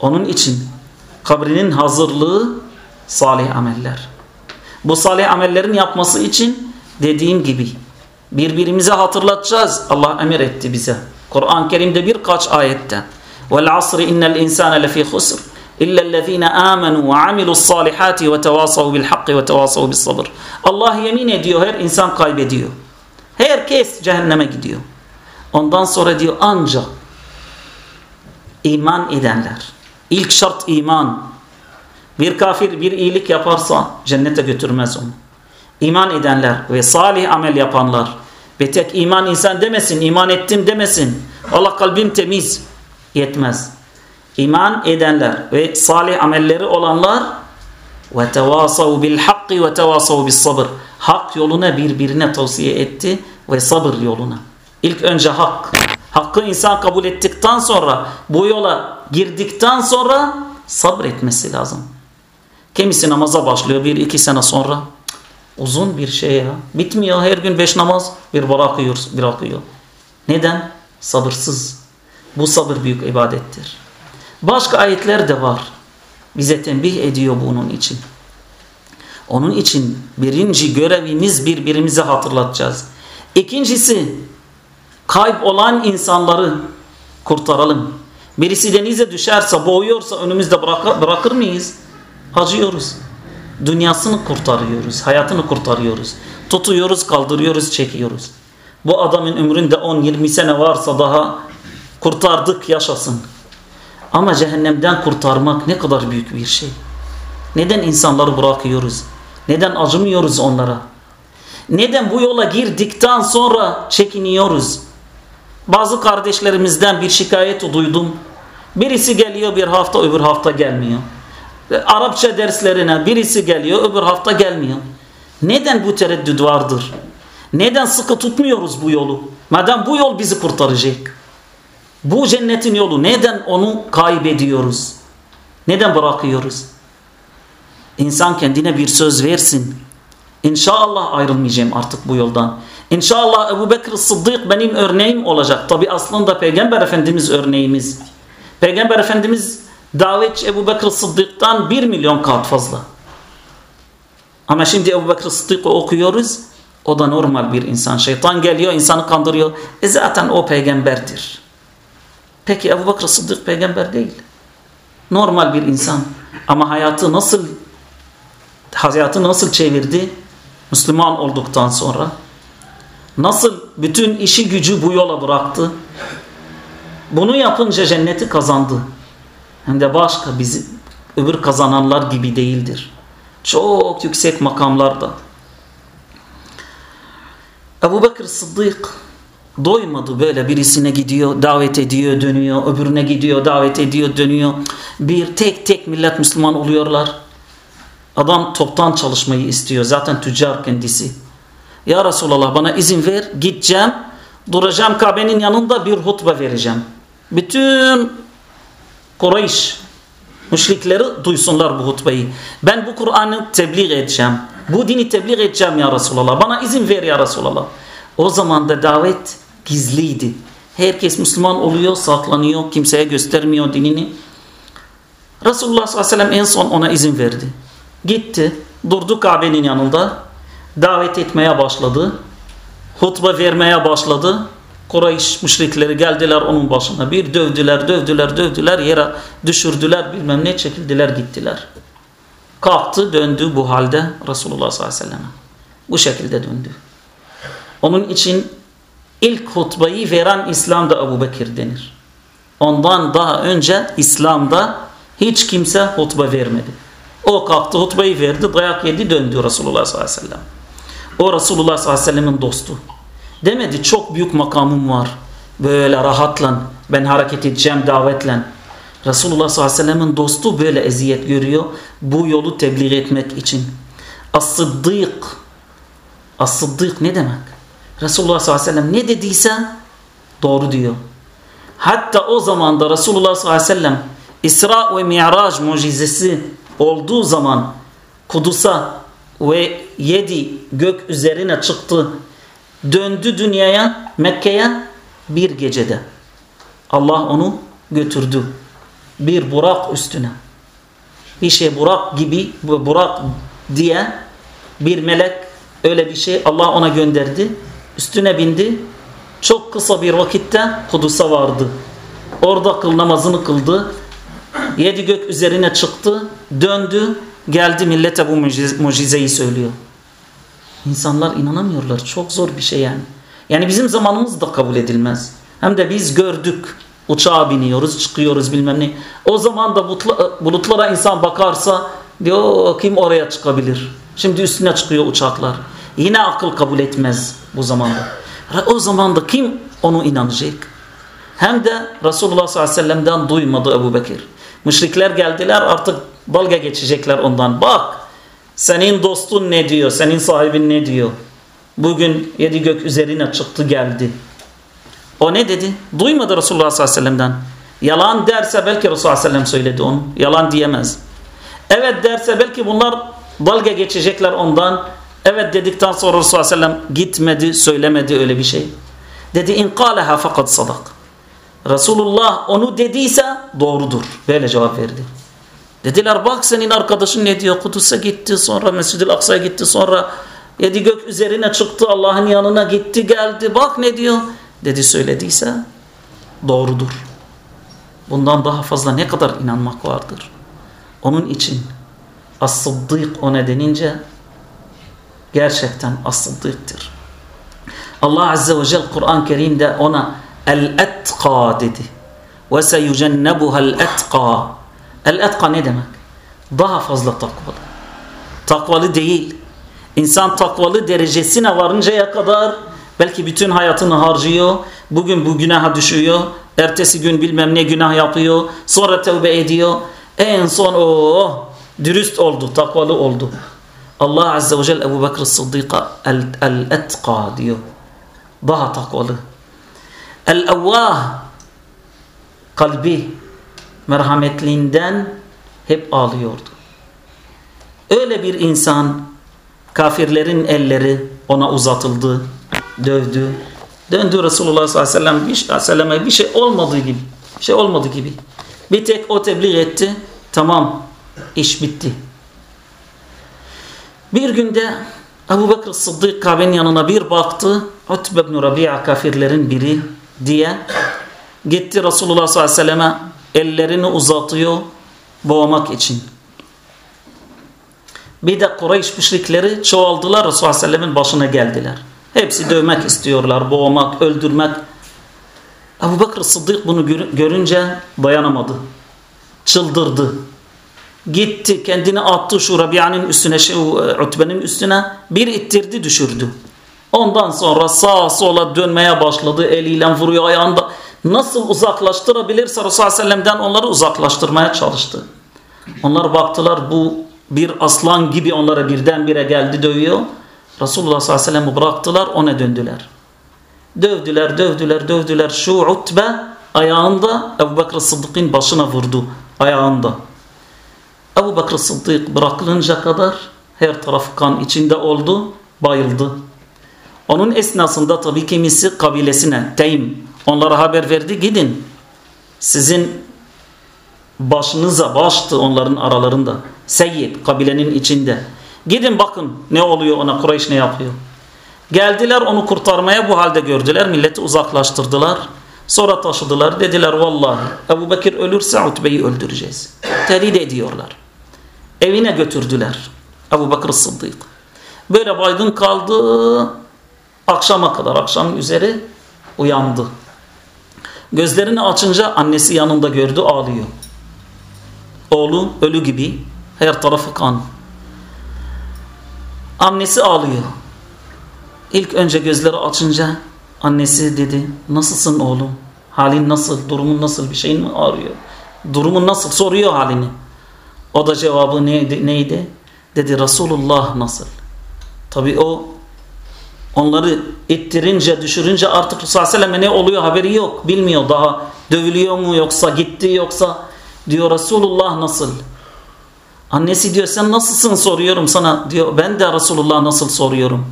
Onun için kabrinin hazırlığı salih ameller. Bu salih amellerin yapması için dediğim gibi birbirimize hatırlatacağız. Allah emir etti bize. Kur'an-ı Kerim'de birkaç ayette. Vel asri innel insane lefî husr. İlla âmenû ve amilu's-sâlihâti ve tevâsav bil hakkı ve tevâsav bis sabır. Allah yemin ediyor her insan kaybediyor. Herkes cehenneme gidiyor. Ondan sonra diyor ancak iman edenler. İlk şart iman. Bir kafir bir iyilik yaparsa cennete götürmez onu. İman edenler ve salih amel yapanlar ve tek iman insan demesin, iman ettim demesin. Allah kalbim temiz yetmez. İman edenler ve salih amelleri olanlar ve tevasav bil hakki ve tevasav bis sabır. Hak yoluna birbirine tavsiye etti ve sabır yoluna. İlk önce hak. Hakkı insan kabul ettikten sonra bu yola girdikten sonra sabretmesi lazım. Kimisi namaza başlıyor bir iki sene sonra. Uzun bir şey ya. Bitmiyor her gün beş namaz bir bırakıyor. bırakıyor. Neden? Sabırsız. Bu sabır büyük ibadettir. Başka ayetler de var. Bize tembih ediyor bunun için. Onun için birinci görevimiz birbirimize hatırlatacağız. İkincisi kayıp olan insanları kurtaralım. Birisi denize düşerse, boğuyorsa önümüzde bırakır, bırakır mıyız? Acıyoruz. Dünyasını kurtarıyoruz, hayatını kurtarıyoruz. Tutuyoruz, kaldırıyoruz, çekiyoruz. Bu adamın ömründe 10-20 sene varsa daha kurtardık yaşasın. Ama cehennemden kurtarmak ne kadar büyük bir şey. Neden insanları bırakıyoruz? Neden acımıyoruz onlara? Neden bu yola girdikten sonra çekiniyoruz? Bazı kardeşlerimizden bir şikayet duydum. Birisi geliyor bir hafta öbür hafta gelmiyor. Arapça derslerine birisi geliyor öbür hafta gelmiyor. Neden bu tereddüt vardır? Neden sıkı tutmuyoruz bu yolu? Madem bu yol bizi kurtaracak. Bu cennetin yolu neden onu kaybediyoruz? Neden bırakıyoruz? İnsan kendine bir söz versin. İnşallah ayrılmayacağım artık bu yoldan. İnşallah Ebu Bekir Sıddık benim örneğim olacak. Tabi aslında Peygamber Efendimiz örneğimiz. Peygamber Efendimiz davetçi Ebu Bekir Sıddık'tan bir milyon kat fazla. Ama şimdi Ebu Bekir Sıddık'ı okuyoruz. O da normal bir insan. Şeytan geliyor insanı kandırıyor. E zaten o peygamberdir. Peki Ebu Bakır Sıddık peygamber değil. Normal bir insan. Ama hayatı nasıl hayatı nasıl çevirdi? Müslüman olduktan sonra nasıl bütün işi gücü bu yola bıraktı? Bunu yapınca cenneti kazandı. Hem de başka bizi öbür kazananlar gibi değildir. Çok yüksek makamlarda. Ebu Bekir Sıddık doymadı böyle birisine gidiyor davet ediyor dönüyor öbürüne gidiyor davet ediyor dönüyor bir tek tek millet Müslüman oluyorlar adam toptan çalışmayı istiyor zaten tüccar kendisi ya Resulallah bana izin ver gideceğim duracağım Kabe'nin yanında bir hutbe vereceğim bütün Kureyş müşrikleri duysunlar bu hutbeyi ben bu Kur'an'ı tebliğ edeceğim bu dini tebliğ edeceğim ya Resulallah bana izin ver ya Resulallah o zaman da davet gizliydi. Herkes Müslüman oluyor, saklanıyor, kimseye göstermiyor dinini. Resulullah sallallahu aleyhi ve sellem en son ona izin verdi. Gitti, durdu Kabe'nin yanında, davet etmeye başladı. Hutbe vermeye başladı. Kureyş müşrikleri geldiler onun başına. Bir dövdüler, dövdüler, dövdüler, yere düşürdüler, bilmem ne çekildiler, gittiler. Kalktı, döndü bu halde Resulullah sallallahu aleyhi ve sellem. Bu şekilde döndü. Onun için ilk hutbayı veren İslam'da Ebu Bekir denir. Ondan daha önce İslam'da hiç kimse hutbe vermedi. O kalktı hutbayı verdi, dayak yedi döndü Resulullah sallallahu aleyhi ve sellem. O Resulullah sallallahu aleyhi ve sellemin dostu. Demedi çok büyük makamım var. Böyle rahatlan, ben hareket edeceğim davetle. Resulullah sallallahu aleyhi ve sellemin dostu böyle eziyet görüyor. Bu yolu tebliğ etmek için. As-Sıddık. As-Sıddık ne demek? Resulullah sallallahu aleyhi ve sellem ne dediyse doğru diyor. Hatta o zaman da Resulullah sallallahu aleyhi ve sellem İsra ve Mi'raj mucizesi olduğu zaman Kudus'a ve yedi gök üzerine çıktı. Döndü dünyaya, Mekke'ye bir gecede. Allah onu götürdü. Bir burak üstüne. Bir şey burak gibi, burak diye bir melek öyle bir şey Allah ona gönderdi. Üstüne bindi. Çok kısa bir vakitte Kudüs'e vardı. Orada kıl namazını kıldı. Yedi gök üzerine çıktı. Döndü. Geldi millete bu mucizeyi söylüyor. İnsanlar inanamıyorlar. Çok zor bir şey yani. Yani bizim zamanımız da kabul edilmez. Hem de biz gördük. Uçağa biniyoruz, çıkıyoruz bilmem ne. O zaman da bulutlara insan bakarsa diyor kim oraya çıkabilir? Şimdi üstüne çıkıyor uçaklar. Yine akıl kabul etmez bu zamanda. O zamanda kim onu inanacak? Hem de Resulullah sallallahu aleyhi ve sellem'den duymadı Ebu Bekir. Müşrikler geldiler artık dalga geçecekler ondan. Bak senin dostun ne diyor, senin sahibin ne diyor. Bugün yedi gök üzerine çıktı geldi. O ne dedi? Duymadı Resulullah sallallahu aleyhi ve sellem'den. Yalan derse belki Resulullah sallallahu sellem söyledi onu. Yalan diyemez. Evet derse belki bunlar dalga geçecekler ondan. Evet dedikten sonra Resulullah sallallahu aleyhi ve sellem gitmedi, söylemedi öyle bir şey. Dedi in kâleha fakat sadak. Resulullah onu dediyse doğrudur. Böyle cevap verdi. Dediler bak senin arkadaşın ne diyor? Kudüs'e gitti sonra Mescid-i Aksa'ya gitti sonra yedi gök üzerine çıktı Allah'ın yanına gitti geldi bak ne diyor? Dedi söylediyse doğrudur. Bundan daha fazla ne kadar inanmak vardır? Onun için As-Sıddık o nedenince gerçekten asıldıktır. Allah Azze ve Celle Kur'an-ı Kerim'de ona el-etqa dedi. Ve seyucennebuha El-etqa ne demek? Daha fazla takvalı. Takvalı değil. İnsan takvalı derecesine varıncaya kadar belki bütün hayatını harcıyor. Bugün bu günaha düşüyor. Ertesi gün bilmem ne günah yapıyor. Sonra tevbe ediyor. En son o oh, dürüst oldu, takvalı oldu. Allah Azze ve Celle Ebu Bekir Sıddık'a el-etqa diyor. Daha takvalı. El-evvah kalbi merhametliğinden hep ağlıyordu. Öyle bir insan kafirlerin elleri ona uzatıldı, dövdü. Döndü Resulullah sallallahu aleyhi ve sellem'e bir şey olmadığı gibi. Bir şey olmadığı gibi. Bir tek o tebliğ etti. Tamam iş bitti. Bir günde Ebu Bekir Sıddık Kabe'nin yanına bir baktı. Utbe ibn Rabia kafirlerin biri diye gitti Resulullah sallallahu aleyhi ve selleme ellerini uzatıyor boğmak için. Bir de Kureyş müşrikleri çoğaldılar Resulullah sallallahu aleyhi ve sellemin başına geldiler. Hepsi dövmek istiyorlar, boğmak, öldürmek. Ebu Bekir Sıddık bunu görünce dayanamadı. Çıldırdı. Gitti kendini attı şu Rabia'nın üstüne, şey, Utbe'nin üstüne bir ittirdi düşürdü. Ondan sonra sağa sola dönmeye başladı. Eliyle vuruyor ayağında. Nasıl uzaklaştırabilirse Resulullah Sellem'den onları uzaklaştırmaya çalıştı. Onlar baktılar bu bir aslan gibi onlara birdenbire geldi dövüyor. Resulullah sallallahu aleyhi ve sellem'i bıraktılar ona döndüler. Dövdüler, dövdüler, dövdüler. Şu Utbe ayağında Ebu Bekir Sıddık'ın başına vurdu. Ayağında. Ebu Bekir Sıddık bırakılınca kadar her tarafı kan içinde oldu, bayıldı. Onun esnasında tabii kimisi kabilesine, Teym, onlara haber verdi gidin. Sizin başınıza baştı onların aralarında. Seyyid kabilenin içinde. Gidin bakın ne oluyor ona Kureyş ne yapıyor. Geldiler onu kurtarmaya bu halde gördüler. Milleti uzaklaştırdılar. Sonra taşıdılar. Dediler vallahi Ebu Bekir ölürse Utbe'yi öldüreceğiz. Tehdit ediyorlar. Evine götürdüler. Ebu Bekir Sıddık. Böyle baygın kaldı. Akşama kadar akşam üzeri uyandı. Gözlerini açınca annesi yanında gördü ağlıyor. Oğlu ölü gibi her tarafı kan. Annesi ağlıyor. İlk önce gözleri açınca annesi dedi nasılsın oğlum? Halin nasıl? Durumun nasıl? Bir şeyin mi ağrıyor? Durumun nasıl? Soruyor halini. O da cevabı neydi? neydi? Dedi Resulullah nasıl? Tabi o onları ittirince, düşürünce artık Resulullah ne oluyor haberi yok. Bilmiyor daha dövülüyor mu yoksa gitti yoksa diyor Resulullah nasıl? Annesi diyor sen nasılsın soruyorum sana diyor. Ben de Resulullah nasıl soruyorum.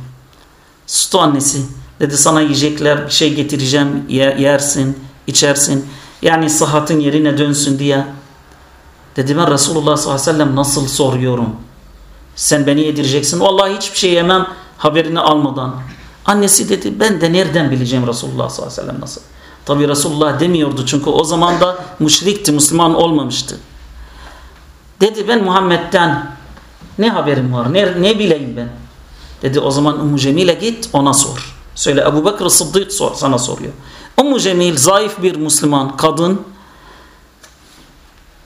Sustu annesi. Dedi sana yiyecekler bir şey getireceğim yersin içersin. Yani sıhhatin yerine dönsün diye. Dedi ben Resulullah sallallahu aleyhi ve sellem nasıl soruyorum. Sen beni yedireceksin. Vallahi hiçbir şey yemem haberini almadan. Annesi dedi ben de nereden bileceğim Resulullah sallallahu aleyhi ve sellem nasıl. Tabi Resulullah demiyordu çünkü o zaman da müşrikti Müslüman olmamıştı. Dedi ben Muhammed'den ne haberim var ne, ne bileyim ben. Dedi o zaman Ummu Cemil'e git ona sor. Söyle Ebu Bekir Sıddık sor, sana soruyor. Ummu Cemil zayıf bir Müslüman kadın.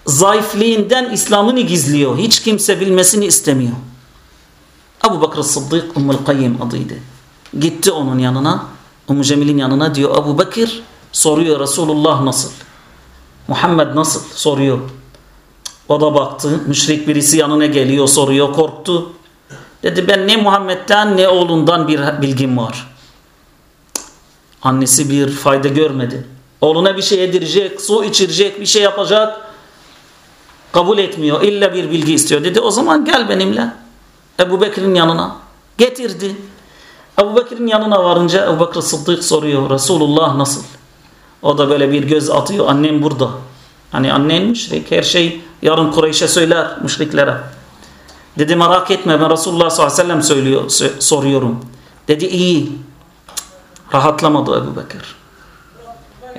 Zayıfliğinden İslam'ını gizliyor. Hiç kimse bilmesini istemiyor. Ebu Bekir Sıddık Ummul Kayyim adıydı. Gitti onun yanına. Ummu Cemil'in yanına diyor Ebu Bekir soruyor Resulullah nasıl? Muhammed nasıl? Soruyor. O da baktı. Müşrik birisi yanına geliyor soruyor. Korktu. Dedi ben ne Muhammed'den ne oğlundan bir bilgim var. Annesi bir fayda görmedi. Oğluna bir şey yedirecek, su içirecek, bir şey yapacak. Kabul etmiyor. İlla bir bilgi istiyor. Dedi o zaman gel benimle. Ebu Bekir'in yanına. Getirdi. Ebu Bekir'in yanına varınca Ebu Bekir Sıddık soruyor. Resulullah nasıl? O da böyle bir göz atıyor. Annem burada. Hani annen müşrik. Her şey yarın Kureyş'e söyler müşriklere. Dedi merak etme ben Resulullah sallallahu aleyhi ve sellem söylüyor, soruyorum. Dedi iyi. Rahatlamadı Ebu Bekir.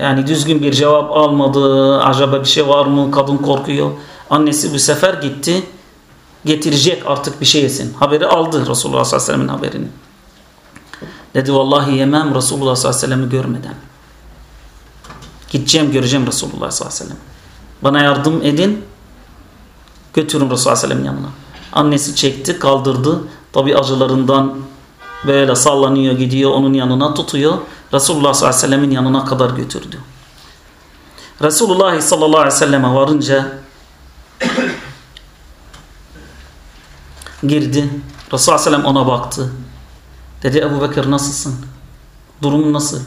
Yani düzgün bir cevap almadı. Acaba bir şey var mı? Kadın korkuyor. Annesi bu sefer gitti. Getirecek artık bir şey yesin. Haberi aldı Resulullah sallallahu aleyhi ve sellemin haberini. Dedi vallahi yemem Resulullah sallallahu aleyhi ve sellem'i görmeden. Gideceğim göreceğim Resulullah sallallahu aleyhi ve sellem. Bana yardım edin. Götürün Resulullah sallallahu aleyhi ve sellem yanına. Annesi çekti kaldırdı. Tabi acılarından böyle sallanıyor gidiyor onun yanına tutuyor. Resulullah sallallahu aleyhi ve sellemin yanına kadar götürdü. Resulullah sallallahu aleyhi ve selleme varınca girdi. Resulullah sellem ona baktı. Dedi Ebu Bekir nasılsın? Durumun nasıl?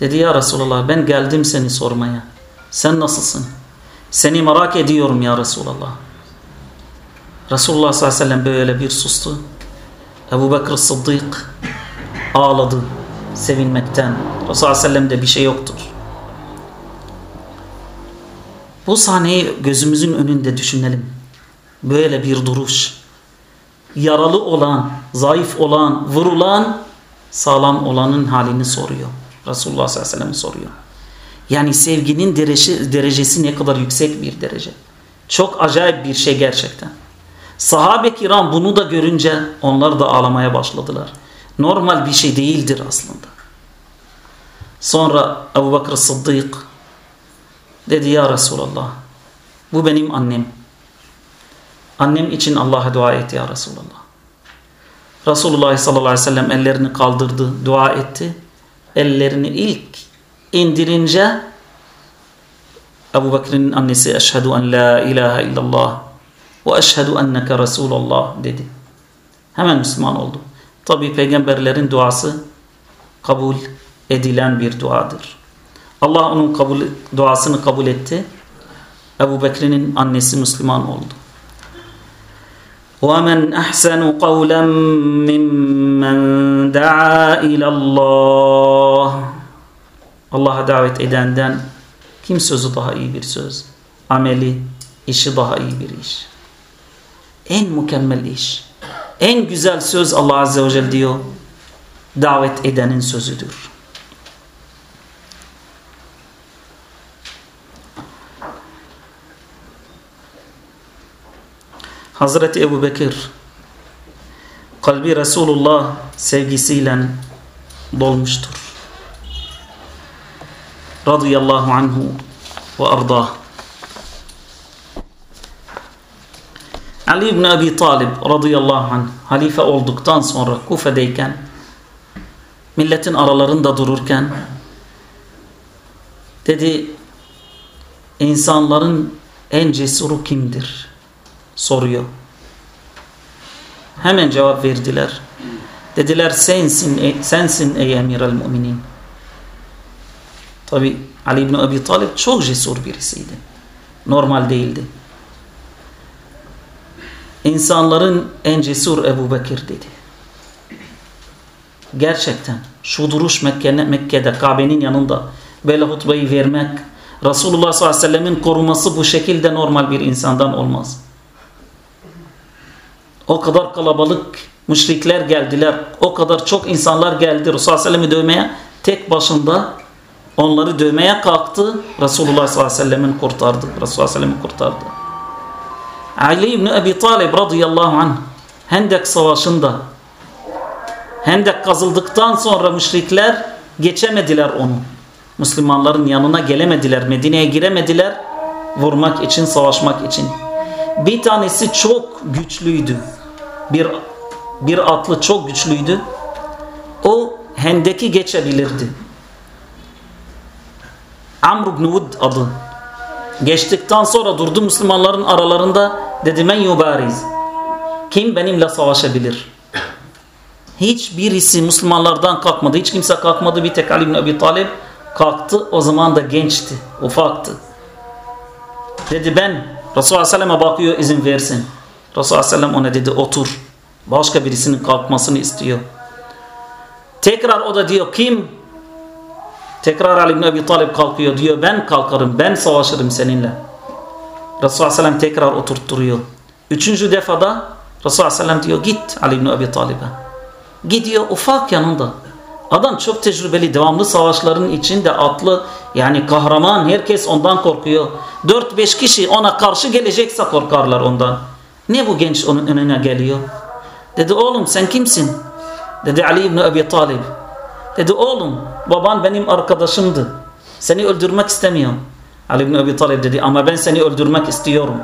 Dedi ya Resulullah ben geldim seni sormaya. Sen nasılsın? Seni merak ediyorum ya Resulullah. Resulullah sallallahu aleyhi ve sellem böyle bir sustu. Ebu Bekir Sıddık ağladı sevinmekten. Resulullah sallallahu aleyhi ve sellem'de bir şey yoktur. Bu sahneyi gözümüzün önünde düşünelim. Böyle bir duruş. Yaralı olan, zayıf olan, vurulan, sağlam olanın halini soruyor. Resulullah sallallahu aleyhi ve sellem soruyor. Yani sevginin derece, derecesi ne kadar yüksek bir derece. Çok acayip bir şey gerçekten. Sahabe kiram bunu da görünce onlar da ağlamaya başladılar. Normal bir şey değildir aslında. Sonra Ebu Bakır Sıddık dedi ya Resulallah bu benim annem. Annem için Allah'a dua et ya Resulallah. Resulullah sallallahu aleyhi ve sellem ellerini kaldırdı, dua etti. Ellerini ilk indirince Ebu Bakır'ın annesi eşhedü en la ilahe illallah ve eşhedü enneke Resulallah dedi. Hemen Müslüman oldu. Tabi peygamberlerin duası kabul edilen bir duadır. Allah onun kabul, duasını kabul etti. Ebu Bekir'in annesi Müslüman oldu. وَمَنْ أَحْسَنُ قَوْلًا مِمَّنْ دَعَا إِلَى اللّٰهِ Allah'a davet edenden kim sözü daha iyi bir söz? Ameli, işi daha iyi bir iş. En mükemmel iş. En güzel söz Allah Azze ve Celle diyor. Davet edenin sözüdür. Hazreti Ebu Bekir kalbi Resulullah sevgisiyle dolmuştur. Radıyallahu anhu ve ardah. Ali İbni Abi Talib radıyallahu anh halife olduktan sonra Kufe'deyken milletin aralarında dururken dedi insanların en cesuru kimdir? Soruyor. Hemen cevap verdiler. Dediler sensin, sensin ey emir el müminin. Tabi Ali İbni Abi Talib çok cesur birisiydi. Normal değildi. İnsanların en cesur Ebu Bekir dedi. Gerçekten şu duruş Mekke'de, Mekke'de Kabe'nin yanında böyle hutbeyi vermek Resulullah sallallahu aleyhi ve sellemin koruması bu şekilde normal bir insandan olmaz. O kadar kalabalık müşrikler geldiler. O kadar çok insanlar geldi Resulullah sallallahu aleyhi ve sellem'i dövmeye. Tek başında onları dövmeye kalktı. Resulullah sallallahu kurtardı. Resulullah aleyhi kurtardı. Ali İbni Ebi Talib radıyallahu anh Hendek Savaşı'nda Hendek kazıldıktan sonra müşrikler geçemediler onu. Müslümanların yanına gelemediler. Medine'ye giremediler. Vurmak için, savaşmak için. Bir tanesi çok güçlüydü. Bir, bir atlı çok güçlüydü. O Hendek'i geçebilirdi. Amr ibn Wud adı. Geçtikten sonra durdu Müslümanların aralarında dedi men yubariz. Kim benimle savaşabilir? Hiçbirisi Müslümanlardan kalkmadı. Hiç kimse kalkmadı. Bir tek Ali bin Abi Talib kalktı. O zaman da gençti. Ufaktı. Dedi ben Resulullah Aleyhisselam'a bakıyor izin versin. Resulullah Aleyhisselam ona dedi otur. Başka birisinin kalkmasını istiyor. Tekrar o da diyor kim? Tekrar Ali bin Abi Talib kalkıyor diyor ben kalkarım ben savaşırım seninle. Resulullah Aleyhisselam tekrar oturtturuyor. Üçüncü defada Resulullah Aleyhisselam diyor git Ali bin Abi Talib'e. Gidiyor ufak yanında. Adam çok tecrübeli devamlı savaşların içinde atlı yani kahraman herkes ondan korkuyor. 4-5 kişi ona karşı gelecekse korkarlar ondan. Ne bu genç onun önüne geliyor? Dedi oğlum sen kimsin? Dedi Ali İbni Abi Talib. Dedi oğlum baban benim arkadaşımdı. Seni öldürmek istemiyorum. Ali İbni Abi Talib dedi ama ben seni öldürmek istiyorum.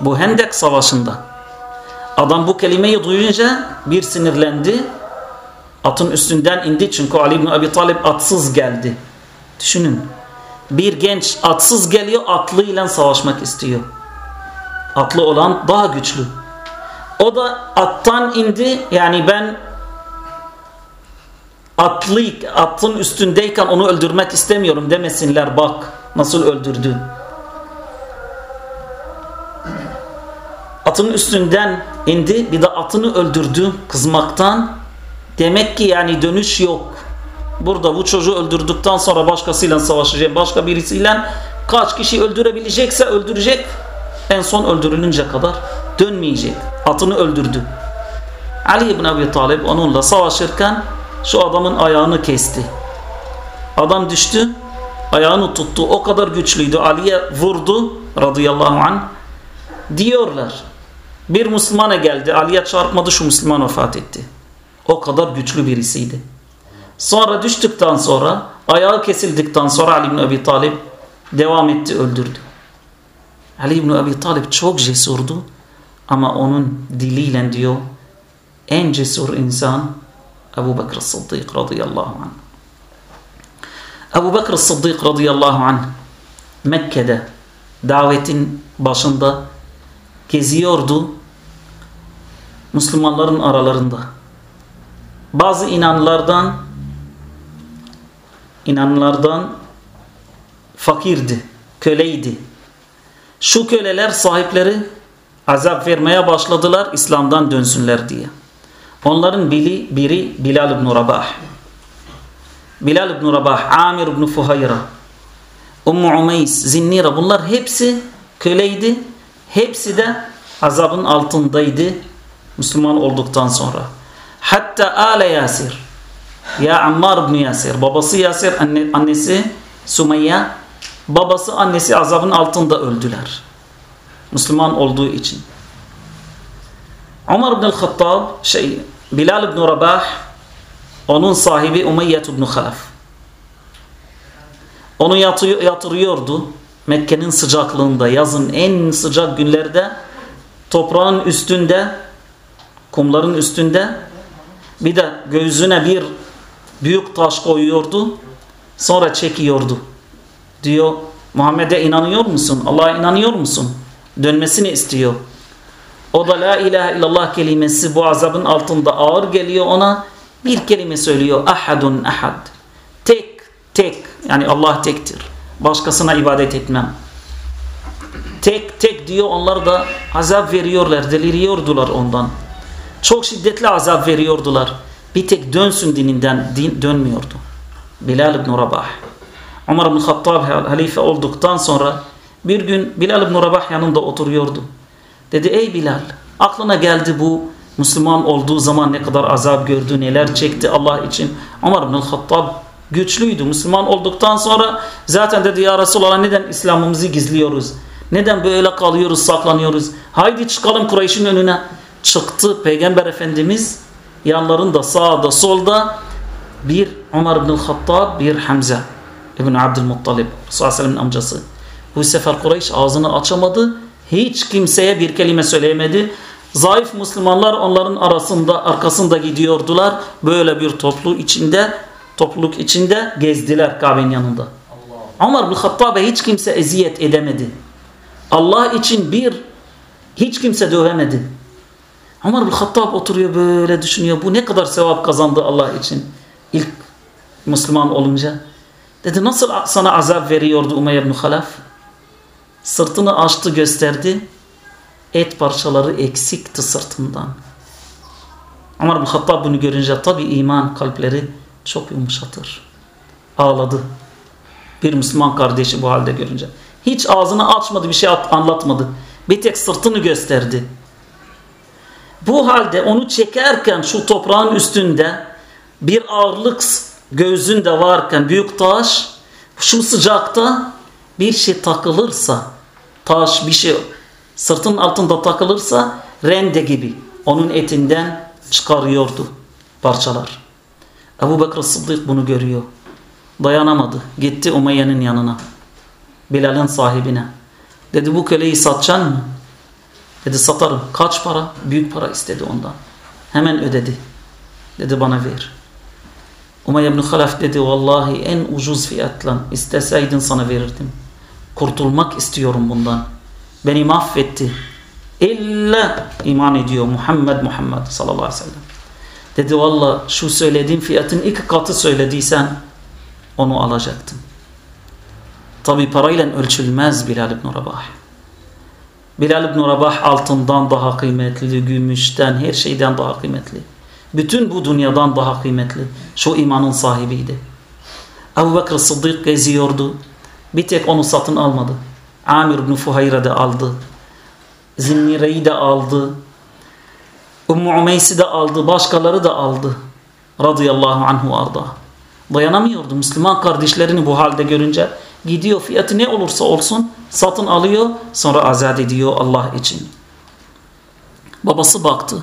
Bu Hendek Savaşı'nda. Adam bu kelimeyi duyunca bir sinirlendi. Atın üstünden indi çünkü Ali İbni Abi Talib atsız geldi. Düşünün. Bir genç atsız geliyor atlıyla savaşmak istiyor. Atlı olan daha güçlü. O da attan indi. Yani ben atlı, atın üstündeyken onu öldürmek istemiyorum demesinler bak nasıl öldürdü. Atın üstünden indi bir de atını öldürdü kızmaktan. Demek ki yani dönüş yok. Burada bu çocuğu öldürdükten sonra başkasıyla savaşacak. Başka birisiyle kaç kişi öldürebilecekse öldürecek. En son öldürülünce kadar dönmeyecek. atını öldürdü. Ali ibn Abi Talib onunla savaşırken şu adamın ayağını kesti. Adam düştü, ayağını tuttu. O kadar güçlüydü. Ali'ye vurdu radıyallahu anh. Diyorlar. Bir Müslümana geldi. Ali'ye çarpmadı şu Müslüman vefat etti. O kadar güçlü birisiydi. Sonra düştükten sonra ayağı kesildikten sonra Ali ibn Abi Talib devam etti öldürdü. Ali ibn Abi Talib çok cesurdu ama onun diliyle diyor en cesur insan Ebu Bekir Sıddık radıyallahu anh. Ebu Bekir Sıddık radıyallahu anh Mekke'de davetin başında geziyordu Müslümanların aralarında. Bazı inanlardan inanlardan fakirdi, köleydi. Şu köleler sahipleri azap vermeye başladılar İslam'dan dönsünler diye. Onların biri, biri Bilal ibn Rabah. Bilal ibn Rabah, Amir ibn Fuhayra, Ummu Umeys, Zinnira bunlar hepsi köleydi. Hepsi de azabın altındaydı Müslüman olduktan sonra. Hatta Ale Yasir, ya Ammar ibn Yasir, babası Yasir, anne, annesi Sumeyye, babası annesi azabın altında öldüler. Müslüman olduğu için. Umar ibn el-Hattab, şey, Bilal ibn Rabah, onun sahibi Umeyye ibn Halaf. Onu yatırıyordu Mekke'nin sıcaklığında, yazın en sıcak günlerde toprağın üstünde, kumların üstünde bir de göğsüne bir büyük taş koyuyordu. Sonra çekiyordu. Diyor Muhammed'e inanıyor musun? Allah'a inanıyor musun? Dönmesini istiyor. O da la ilahe illallah kelimesi bu azabın altında ağır geliyor ona. Bir kelime söylüyor. Ahadun ahad. Tek, tek. Yani Allah tektir. Başkasına ibadet etmem. Tek tek diyor onlar da azap veriyorlar. Deliriyordular ondan. Çok şiddetli azap veriyordular. Bir tek dönsün dininden din dönmüyordu. Bilal ibn Rabah. Umar ibn Hattab halife olduktan sonra bir gün Bilal ibn Rabah yanında oturuyordu. Dedi ey Bilal aklına geldi bu Müslüman olduğu zaman ne kadar azap gördü, neler çekti Allah için. Umar ibn Hattab güçlüydü. Müslüman olduktan sonra zaten dedi ya Resulallah neden İslam'ımızı gizliyoruz? Neden böyle kalıyoruz, saklanıyoruz? Haydi çıkalım Kureyş'in önüne. Çıktı Peygamber Efendimiz yanlarında sağda solda bir Umar ibn Hattab bir Hamza ibn Abdülmuttalib Resulullah amcası. Bu sefer Kureyş ağzını açamadı. Hiç kimseye bir kelime söyleyemedi. Zayıf Müslümanlar onların arasında arkasında gidiyordular. Böyle bir toplu içinde topluluk içinde gezdiler Kabe'nin yanında. Allah. Ömer bin Hattab'a hiç kimse eziyet edemedi. Allah için bir hiç kimse dövemedi. Ömer bin Hattab oturuyor böyle düşünüyor. Bu ne kadar sevap kazandı Allah için ilk Müslüman olunca. Dedi nasıl sana azap veriyordu Umeyye bin Halaf? Sırtını açtı gösterdi. Et parçaları eksikti sırtından. Ömer bin Hattab bunu görünce tabi iman kalpleri çok yumuşatır. Ağladı. Bir Müslüman kardeşi bu halde görünce. Hiç ağzını açmadı bir şey anlatmadı. Bir tek sırtını gösterdi. Bu halde onu çekerken şu toprağın üstünde bir ağırlık göğsünde varken büyük taş şu sıcakta bir şey takılırsa taş bir şey sırtın altında takılırsa rende gibi onun etinden çıkarıyordu parçalar. Ebu Bekir Sıddık bunu görüyor. Dayanamadı. Gitti Umayye'nin yanına. Bilal'in sahibine. Dedi bu köleyi satacaksın mı? Dedi satarım. Kaç para? Büyük para istedi ondan. Hemen ödedi. Dedi bana ver. Umayye ibn Halaf dedi vallahi en ucuz fiyatla isteseydin sana verirdim. Kurtulmak istiyorum bundan. Beni mahvetti. İlla iman ediyor Muhammed Muhammed sallallahu aleyhi ve sellem. Dedi valla şu söylediğim fiyatın iki katı söylediysen onu alacaktım. Tabi parayla ölçülmez Bilal ibn Rabah. Bilal ibn Rabah altından daha kıymetli, gümüşten, her şeyden daha kıymetli. Bütün bu dünyadan daha kıymetli. Şu imanın sahibiydi. Ebu Bekir Sıddık geziyordu. Bir tek onu satın almadı. Amir ibn Fuhayra da aldı. Zinnire'yi de aldı. Ümmü Umeys'i de aldı, başkaları da aldı. Radıyallahu anhu arda. Dayanamıyordu Müslüman kardeşlerini bu halde görünce. Gidiyor fiyatı ne olursa olsun satın alıyor sonra azat ediyor Allah için. Babası baktı.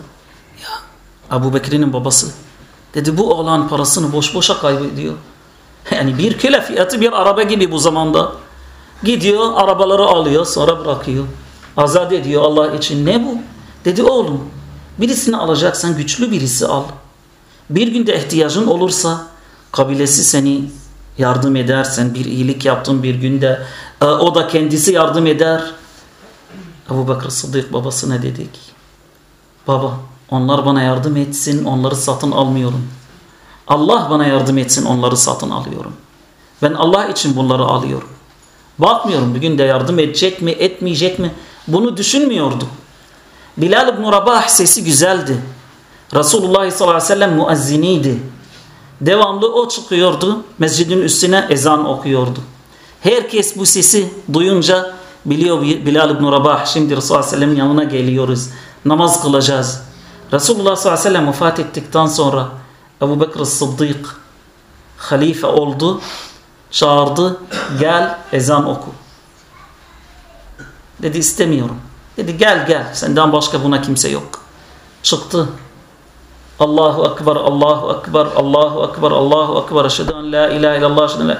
Ya Ebu Bekir'in babası. Dedi bu oğlan parasını boş boşa kaybediyor. Yani bir köle fiyatı bir araba gibi bu zamanda. Gidiyor arabaları alıyor sonra bırakıyor. Azat ediyor Allah için. Ne bu? Dedi oğlum birisini alacaksan güçlü birisi al. Bir günde ihtiyacın olursa kabilesi seni yardım edersen bir iyilik yaptın bir günde e, o da kendisi yardım eder. Ebu Bakır Sıddık babasına dedik. Baba onlar bana yardım etsin onları satın almıyorum. Allah bana yardım etsin onları satın alıyorum. Ben Allah için bunları alıyorum. Bakmıyorum bugün de yardım edecek mi etmeyecek mi bunu düşünmüyordu. Bilal ibn Rabah sesi güzeldi. Resulullah sallallahu aleyhi ve sellem muazziniydi. Devamlı o çıkıyordu. Mescidin üstüne ezan okuyordu. Herkes bu sesi duyunca biliyor Bilal ibn Rabah şimdi Resulullah sallallahu aleyhi ve sellem'in yanına geliyoruz. Namaz kılacağız. Resulullah sallallahu aleyhi ve sellem vefat ettikten sonra Ebu Bekir Sıddık halife oldu. Çağırdı. Gel ezan oku. Dedi istemiyorum. Dedi gel gel senden başka buna kimse yok. Çıktı. Allahu Ekber, Allahu Ekber, Allahu Ekber, Allahu Ekber. Eşhedü en la ilahe illallah, eşhedü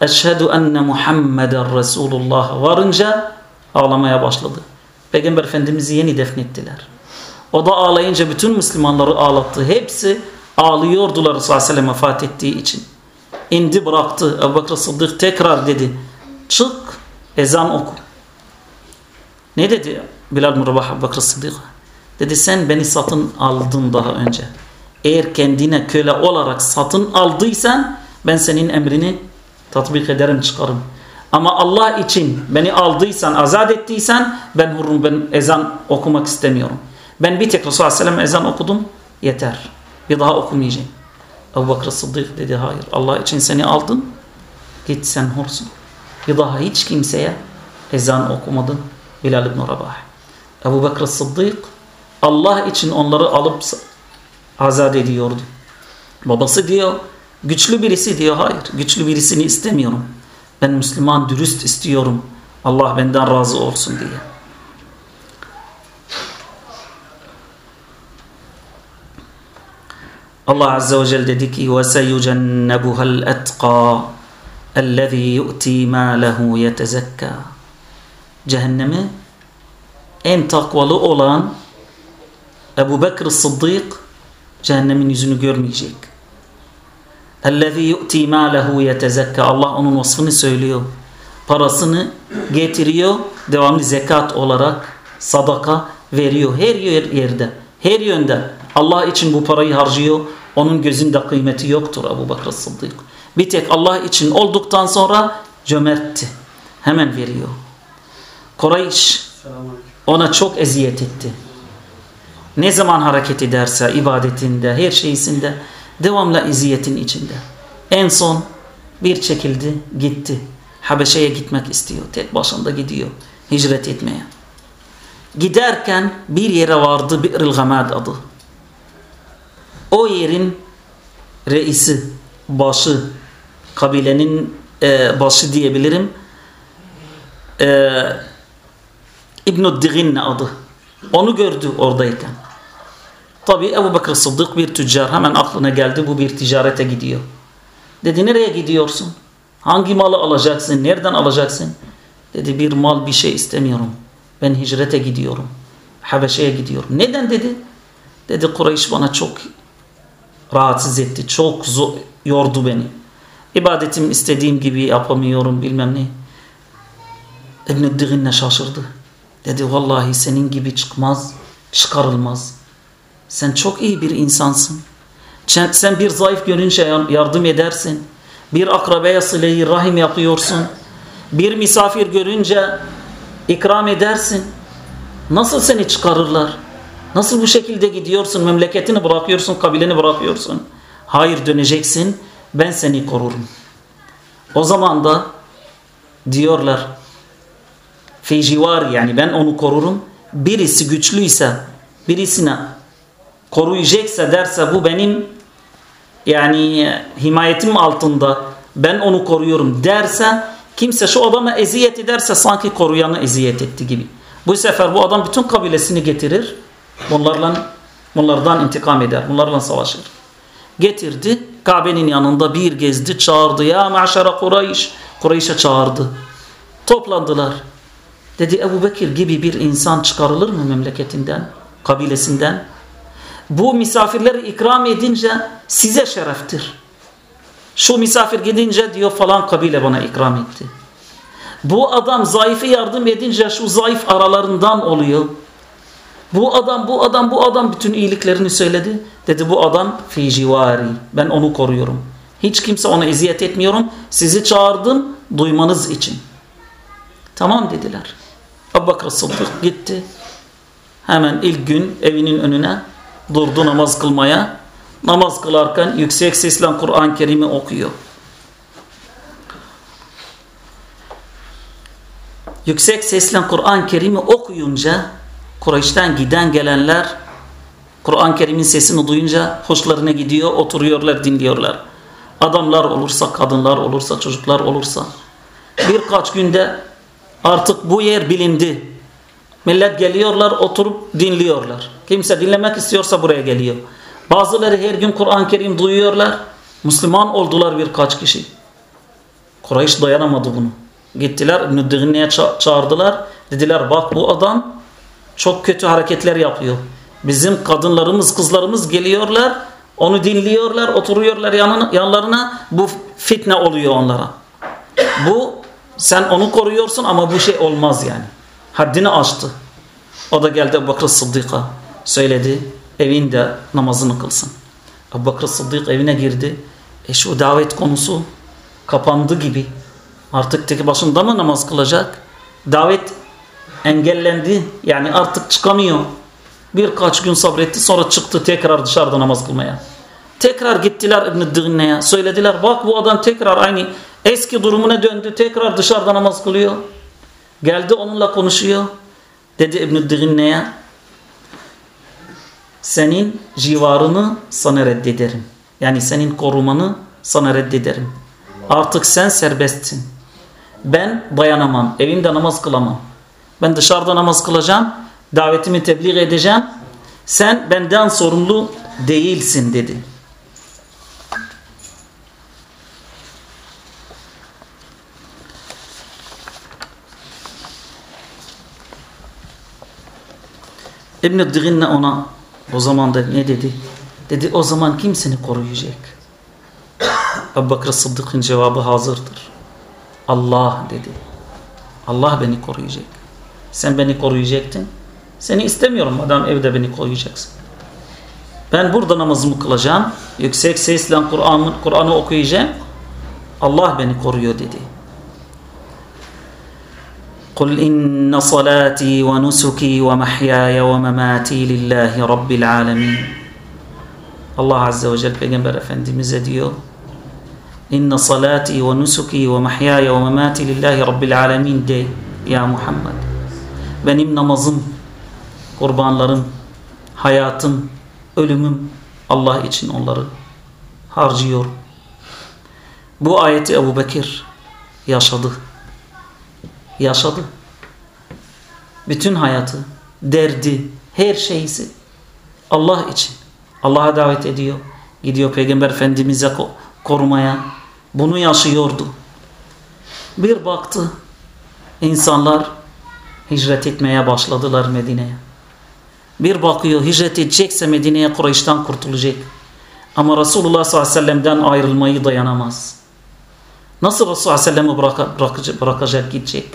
en Eşhedü enne Muhammeden Resulullah varınca ağlamaya başladı. Peygamber Efendimiz'i yeni defnettiler. O da ağlayınca bütün Müslümanları ağlattı. Hepsi ağlıyordular Resulullah Aleyhisselam vefat ettiği için. İndi bıraktı. Ebu Bakır Sıddık tekrar dedi. Çık ezan oku. Ne dedi Bilal Murabah Ebu Bakır Sıddık? Dedi sen beni satın aldın daha önce. Eğer kendine köle olarak satın aldıysan ben senin emrini tatbik ederim çıkarım. Ama Allah için beni aldıysan, azat ettiysen ben hurum, ben ezan okumak istemiyorum. Ben bir tek Resulullah Aleyhisselam ezan okudum, yeter. Bir daha okumayacağım. Ebu Bakır Sıddık dedi hayır. Allah için seni aldım, git sen hursun. Bir daha hiç kimseye ezan okumadın Bilal ibn Rabah. Ebu Bakır Sıddık Allah için onları alıp azat ediyordu. Babası diyor, güçlü birisi diyor, hayır güçlü birisini istemiyorum. Ben Müslüman dürüst istiyorum. Allah benden razı olsun diye. Allah Azze ve Celle dedi ki وَسَيُجَنَّبُهَا الْاَتْقَى اَلَّذ۪ي يُؤْتِي مَالَهُ يَتَزَكَّى Cehennemi en takvalı olan Ebu Bekir Sıddık cehennemin yüzünü görmeyecek. اَلَّذ۪ي يُؤْتِي مَالَهُ يَتَزَكَّى Allah onun vasfını söylüyor. Parasını getiriyor, devamlı zekat olarak sadaka veriyor. Her yerde, her yönde Allah için bu parayı harcıyor. Onun gözünde kıymeti yoktur Ebu Bakır Sıddık. Bir tek Allah için olduktan sonra cömertti. Hemen veriyor. Kureyş ona çok eziyet etti. Ne zaman hareket ederse ibadetinde, her şeysinde devamlı eziyetin içinde. En son bir çekildi, gitti. Habeşe'ye gitmek istiyor. Tek başında gidiyor. Hicret etmeye. Giderken bir yere vardı Bi'ril Gamad adı. O yerin reisi, başı, kabilenin e, başı diyebilirim. E, İbn-i adı. Onu gördü oradayken. Tabi Ebu Bakır Sıddık bir tüccar hemen aklına geldi bu bir ticarete gidiyor. Dedi nereye gidiyorsun? Hangi malı alacaksın? Nereden alacaksın? Dedi bir mal bir şey istemiyorum. Ben hicrete gidiyorum. Habeşe'ye gidiyorum. Neden dedi? Dedi Kureyş bana çok rahatsız etti. Çok zor, yordu beni. İbadetim istediğim gibi yapamıyorum bilmem ne. İbn-i şaşırdı. Dedi vallahi senin gibi çıkmaz, çıkarılmaz. Sen çok iyi bir insansın. Sen bir zayıf görünce yardım edersin. Bir akrabaya sıleyi rahim yapıyorsun. Bir misafir görünce ikram edersin. Nasıl seni çıkarırlar? Nasıl bu şekilde gidiyorsun, memleketini bırakıyorsun, kabileni bırakıyorsun? Hayır döneceksin, ben seni korurum. O zaman da diyorlar, fecivar yani ben onu korurum. Birisi güçlüyse, birisine koruyacaksa derse bu benim yani himayetim altında ben onu koruyorum derse kimse şu adama eziyet ederse sanki koruyanı eziyet etti gibi. Bu sefer bu adam bütün kabilesini getirir. Bunlarla bunlardan intikam eder. Bunlarla savaşır. Getirdi. Kabe'nin yanında bir gezdi. Çağırdı. Ya maşara Kureyş. Kureyş'e çağırdı. Toplandılar. Dedi Ebu Bekir gibi bir insan çıkarılır mı memleketinden, kabilesinden? Bu misafirleri ikram edince size şereftir. Şu misafir gidince diyor falan kabile bana ikram etti. Bu adam zayıfı yardım edince şu zayıf aralarından oluyor. Bu adam, bu adam, bu adam bütün iyiliklerini söyledi. Dedi bu adam fi civari. Ben onu koruyorum. Hiç kimse ona eziyet etmiyorum. Sizi çağırdım duymanız için. Tamam dediler. Abu Bakr Sıddık gitti. Hemen ilk gün evinin önüne durdu namaz kılmaya. Namaz kılarken yüksek sesle Kur'an-ı Kerim'i okuyor. Yüksek sesle Kur'an-ı Kerim'i okuyunca Kureyş'ten giden gelenler Kur'an-ı Kerim'in sesini duyunca hoşlarına gidiyor, oturuyorlar, dinliyorlar. Adamlar olursa, kadınlar olursa, çocuklar olursa birkaç günde artık bu yer bilindi. Millet geliyorlar, oturup dinliyorlar. Kimse dinlemek istiyorsa buraya geliyor. Bazıları her gün Kur'an-ı Kerim duyuyorlar. Müslüman oldular birkaç kişi. Kureyş dayanamadı bunu. Gittiler İbn-i çağırdılar. Dediler bak bu adam çok kötü hareketler yapıyor. Bizim kadınlarımız, kızlarımız geliyorlar. Onu dinliyorlar, oturuyorlar yanına, yanlarına. Bu fitne oluyor onlara. Bu sen onu koruyorsun ama bu şey olmaz yani. Haddini aştı. O da geldi Ebu Bakr Sıddık'a söyledi. Evinde namazını kılsın. Ebu Bakr Sıddık evine girdi. E şu davet konusu kapandı gibi. Artık tek başında mı namaz kılacak? Davet engellendi. Yani artık çıkamıyor. Birkaç gün sabretti sonra çıktı tekrar dışarıda namaz kılmaya. Tekrar gittiler İbn-i Dıgne'ye. Söylediler bak bu adam tekrar aynı eski durumuna döndü. Tekrar dışarıda namaz kılıyor. Geldi onunla konuşuyor. Dedi İbn-i Dıgne'ye senin civarını sana reddederim. Yani senin korumanı sana reddederim. Artık sen serbestsin. Ben dayanamam. Evimde namaz kılamam. Ben dışarıda namaz kılacağım. Davetimi tebliğ edeceğim. Sen benden sorumlu değilsin dedi. İbn-i Dıginne ona o zaman da ne dedi? Dedi o zaman kim seni koruyacak? Ebu Bakır Sıddık'ın cevabı hazırdır. Allah dedi. Allah beni koruyacak. Sen beni koruyacaktın. Seni istemiyorum adam evde beni koruyacaksın. Ben burada namazımı kılacağım. Yüksek sesle Kur'an'ı Kur okuyacağım. Allah beni koruyor dedi. قل إن صلاتي ونسكي ومحياي ومماتي لله رب العالمين Allah Azze ve Celle Peygamber Efendimiz'e diyor İnne salati ve nusuki ve mahyaya ve memati lillahi rabbil alemin de ya Muhammed. Benim namazım, kurbanlarım, hayatım, ölümüm Allah için onları harcıyor. Bu ayeti Ebu Bekir yaşadı. Yaşadı. Bütün hayatı, derdi, her şeysi Allah için. Allah'a davet ediyor. Gidiyor Peygamber Efendimiz'e korumaya. Bunu yaşıyordu. Bir baktı insanlar hicret etmeye başladılar Medine'ye. Bir bakıyor hicret edecekse Medine'ye Kureyş'ten kurtulacak. Ama Resulullah sallallahu aleyhi ve sellem'den ayrılmayı dayanamaz. Nasıl Resulullah sallallahu aleyhi ve sellem'i bırakacak, gidecek?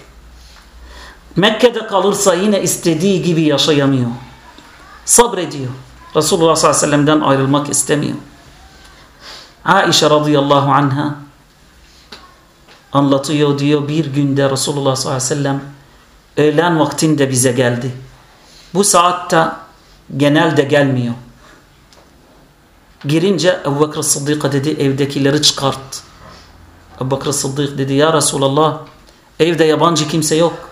Mekke'de kalırsa yine istediği gibi yaşayamıyor. Sabrediyor. Resulullah sallallahu aleyhi ve sellem'den ayrılmak istemiyor. Aişe radıyallahu anha anlatıyor diyor bir günde Resulullah sallallahu aleyhi ve sellem öğlen vaktinde bize geldi. Bu saatte genelde gelmiyor. Girince Ebu Bekir Sıddık'a dedi evdekileri çıkart. Ebu Bekir Sıddık dedi ya Resulallah evde yabancı kimse yok.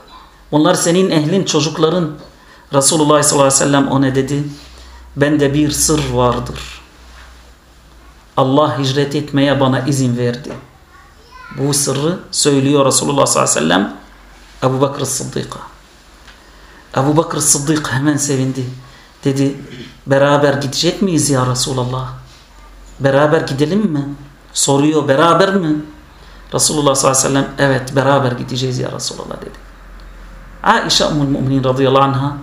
Bunlar senin ehlin çocukların. Resulullah sallallahu aleyhi ve sellem ona dedi Bende bir sır vardır. Allah hicret etmeye bana izin verdi. Bu sırrı söylüyor Resulullah sallallahu aleyhi ve sellem Ebu Bakr Sıddık'a. Ebu Bakr Sıddık hemen sevindi. Dedi beraber gidecek miyiz ya Resulallah? Beraber gidelim mi? Soruyor beraber mi? Resulullah sallallahu aleyhi ve sellem evet beraber gideceğiz ya Resulallah dedi. Aişe Ummul Müminin radıyallahu anh'a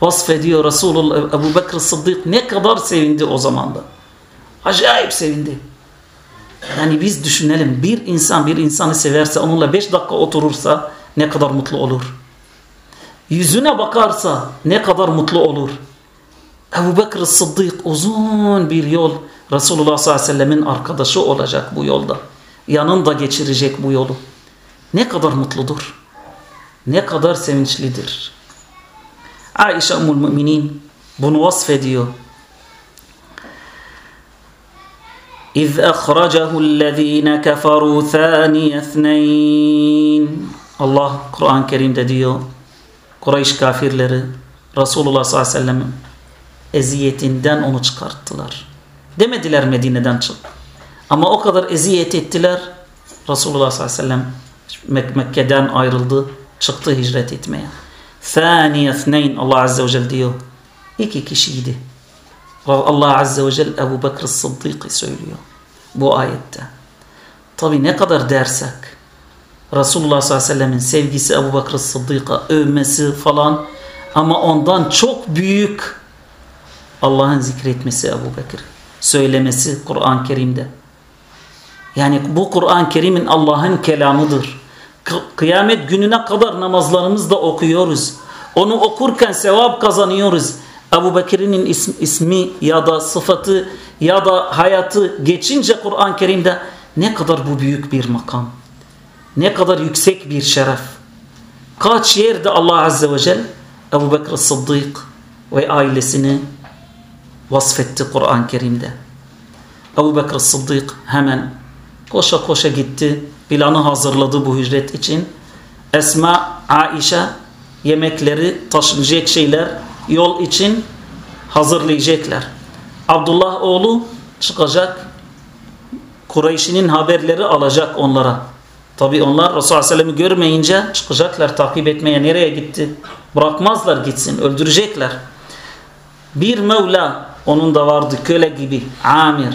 vasfediyor Resulullah Ebu Bekir Sıddık ne kadar sevindi o zaman da. Acayip sevindi. Yani biz düşünelim bir insan bir insanı severse onunla beş dakika oturursa ne kadar mutlu olur. Yüzüne bakarsa ne kadar mutlu olur. Ebu Bekir Sıddık uzun bir yol Resulullah sallallahu aleyhi ve sellemin arkadaşı olacak bu yolda. Yanında geçirecek bu yolu. Ne kadar mutludur. Ne kadar sevinçlidir. Aişe Ummul Müminin bunu vasfediyor. إذ أخرجه الذين كفروا ثاني اثنين Allah Kur'an-ı Kerim'de diyor Kureyş kafirleri Resulullah sallallahu aleyhi ve sellem eziyetinden onu çıkarttılar. Demediler Medine'den çık. Ama o kadar eziyet ettiler. Resulullah sallallahu aleyhi ve sellem Mek Mekke'den ayrıldı. Çıktı hicret etmeye. Thaniye thneyn Allah azze ve celle diyor. İki kişiydi. Allah azze ve celle Ebu Bekir Sıddık'ı söylüyor. Bu ayette. Tabi ne kadar dersek Resulullah sallallahu aleyhi ve sellemin sevgisi Ebu Bekir Sıddık'a övmesi falan ama ondan çok büyük Allah'ın zikretmesi Ebu Bekir. Söylemesi Kur'an-ı Kerim'de. Yani bu Kur'an-ı Kerim'in Allah'ın kelamıdır. Kıyamet gününe kadar namazlarımızda okuyoruz. Onu okurken sevap kazanıyoruz. Ebu Bekir'in ismi, ismi ya da sıfatı ya da hayatı geçince Kur'an-ı Kerim'de ne kadar bu büyük bir makam. Ne kadar yüksek bir şeref. Kaç yerde Allah Azze ve Celle Ebu Bekir Sıddık ve ailesini vasfetti Kur'an-ı Kerim'de. Ebu Bekir Sıddık hemen koşa koşa gitti. Planı hazırladı bu hicret için. Esma, Aişe yemekleri, taşınacak şeyler yol için hazırlayacaklar. Abdullah oğlu çıkacak. Kureyş'in haberleri alacak onlara. Tabi onlar Resulullah Aleyhisselam'ı görmeyince çıkacaklar takip etmeye. Nereye gitti? Bırakmazlar gitsin. Öldürecekler. Bir Mevla onun da vardı köle gibi. Amir.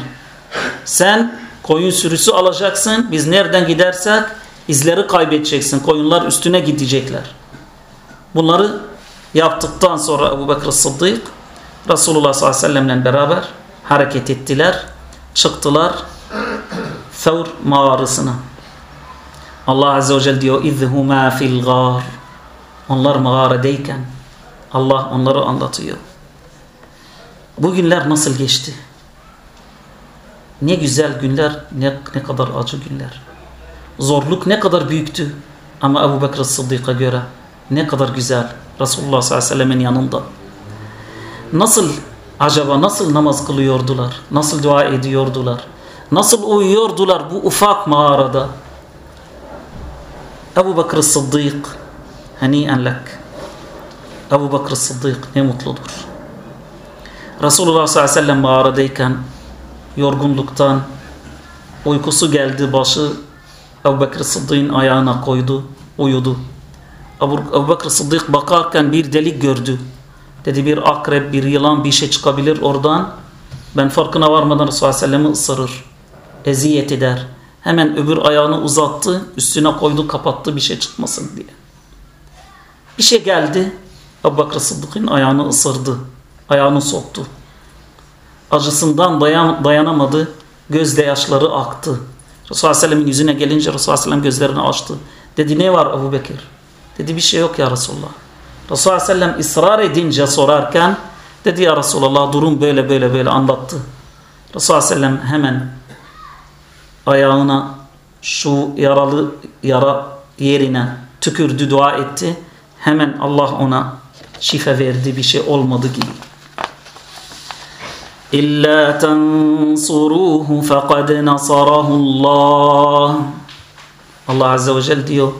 Sen koyun sürüsü alacaksın. Biz nereden gidersek izleri kaybedeceksin. Koyunlar üstüne gidecekler. Bunları yaptıktan sonra Ebu Bekir Sıddık Resulullah sallallahu aleyhi ve sellemle beraber hareket ettiler. Çıktılar Thawr mağarasına. Allah azze ve celle diyor اِذْهُمَا fil الْغَارِ Onlar mağaradayken Allah onları anlatıyor. Bu günler nasıl geçti? Ne güzel günler, ne, ne kadar acı günler. Zorluk ne kadar büyüktü. Ama Ebu Bekir Sıddık'a göre ne kadar güzel. Resulullah sallallahu aleyhi ve sellemin yanında. Nasıl acaba nasıl namaz kılıyordular? Nasıl dua ediyordular? Nasıl uyuyordular bu ufak mağarada? Ebu Bekir Sıddık haniyen lek. Ebu Bekir Sıddık ne mutludur. Resulullah sallallahu aleyhi ve sellem mağaradayken yorgunluktan uykusu geldi başı Ebu Bekir Sıddık'ın ayağına koydu uyudu. Ebu, Ebu Bekir Sıddık bakarken bir delik gördü. Dedi bir akrep, bir yılan bir şey çıkabilir oradan. Ben farkına varmadan Resulullah Aleyhisselam'ı ısırır. Eziyet eder. Hemen öbür ayağını uzattı. Üstüne koydu kapattı bir şey çıkmasın diye. Bir şey geldi. Ebu Bakır Sıddık'ın ayağını ısırdı. Ayağını soktu. Acısından dayan, dayanamadı. Gözde yaşları aktı. Resulullah Aleyhisselam'ın yüzüne gelince Resulullah Aleyhisselam gözlerini açtı. Dedi ne var Ebu Bekir? Dedi bir şey yok ya Resulullah. Resulullah Aleyhisselam ısrar edince sorarken dedi ya Resulullah durum böyle böyle böyle anlattı. Resulullah Aleyhisselam hemen ayağına şu yaralı yara yerine tükürdü dua etti. Hemen Allah ona şifa verdi bir şey olmadı gibi. İlla tensuruhu fekad nasarahullah. Allah Azze ve Celle diyor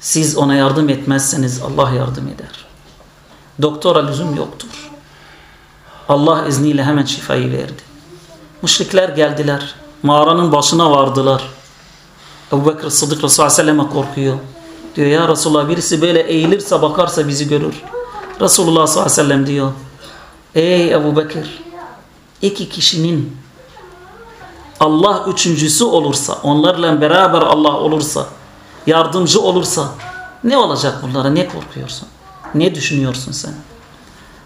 siz ona yardım etmezseniz Allah yardım eder. Doktora lüzum yoktur. Allah izniyle hemen şifayı verdi. Müşrikler geldiler. Mağaranın başına vardılar. Ebu Bekir Sıddık Resulullah Aleyhisselam'a korkuyor. Diyor ya Resulullah birisi böyle eğilirse bakarsa bizi görür. Resulullah sallallahu diyor. Ey Ebu Bekir iki kişinin Allah üçüncüsü olursa, onlarla beraber Allah olursa, yardımcı olursa ne olacak bunlara? Ne korkuyorsun? Ne düşünüyorsun sen?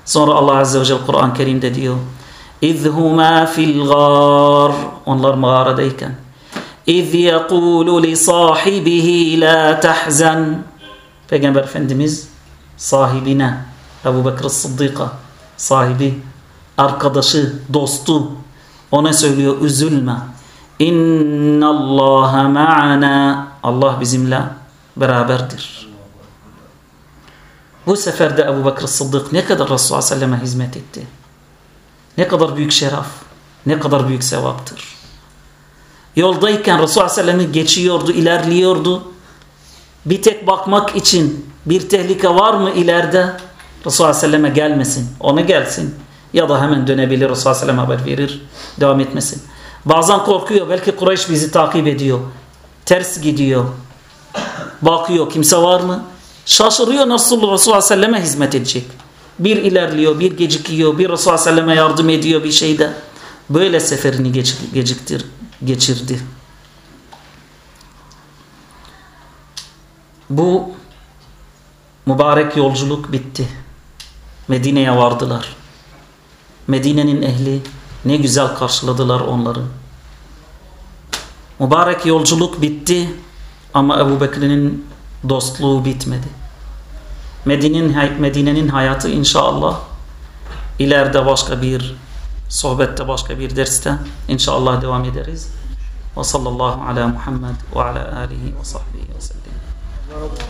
Sonra Allah Azze ve Celle Kur'an-ı Kerim'de diyor İzhuma fil gar. Onlar mağaradayken. İz yekulu li sahibihi la tahzan. Peygamber Efendimiz sahibine Ebu Bekir Sıddık'a sahibi, arkadaşı, dostu ona söylüyor üzülme. İnna Allah ma'ana. Allah bizimle beraberdir. Bu sefer de Ebu Bekir Sıddık ne kadar Resulullah Aleyhisselam'a hizmet etti. Ne kadar büyük şeref, ne kadar büyük sevaptır. Yoldayken Resulullah Aleyhisselam'ı geçiyordu, ilerliyordu. Bir tek bakmak için bir tehlike var mı ileride? Resulullah Aleyhisselam'a gelmesin, ona gelsin. Ya da hemen dönebilir Resulullah Aleyhisselam haber verir, devam etmesin. Bazen korkuyor, belki Kureyş bizi takip ediyor. Ters gidiyor. Bakıyor, kimse var mı? Şaşırıyor nasıl Resulullah Aleyhisselam'a hizmet edecek. Bir ilerliyor, bir gecikiyor, bir Resulullah Aleyhisselam'a yardım ediyor bir şeyde. Böyle seferini geciktir, geçirdi. Bu mübarek yolculuk bitti. Medine'ye vardılar. Medine'nin ehli ne güzel karşıladılar onları. Mübarek yolculuk bitti ama Ebu Bekir'in dostluğu bitmedi. Medine'nin Medine'nin hayatı inşallah ileride başka bir sohbette başka bir derste inşallah devam ederiz. Ve sallallahu ala Muhammed ve ala alihi ve sahbihi ve sellem.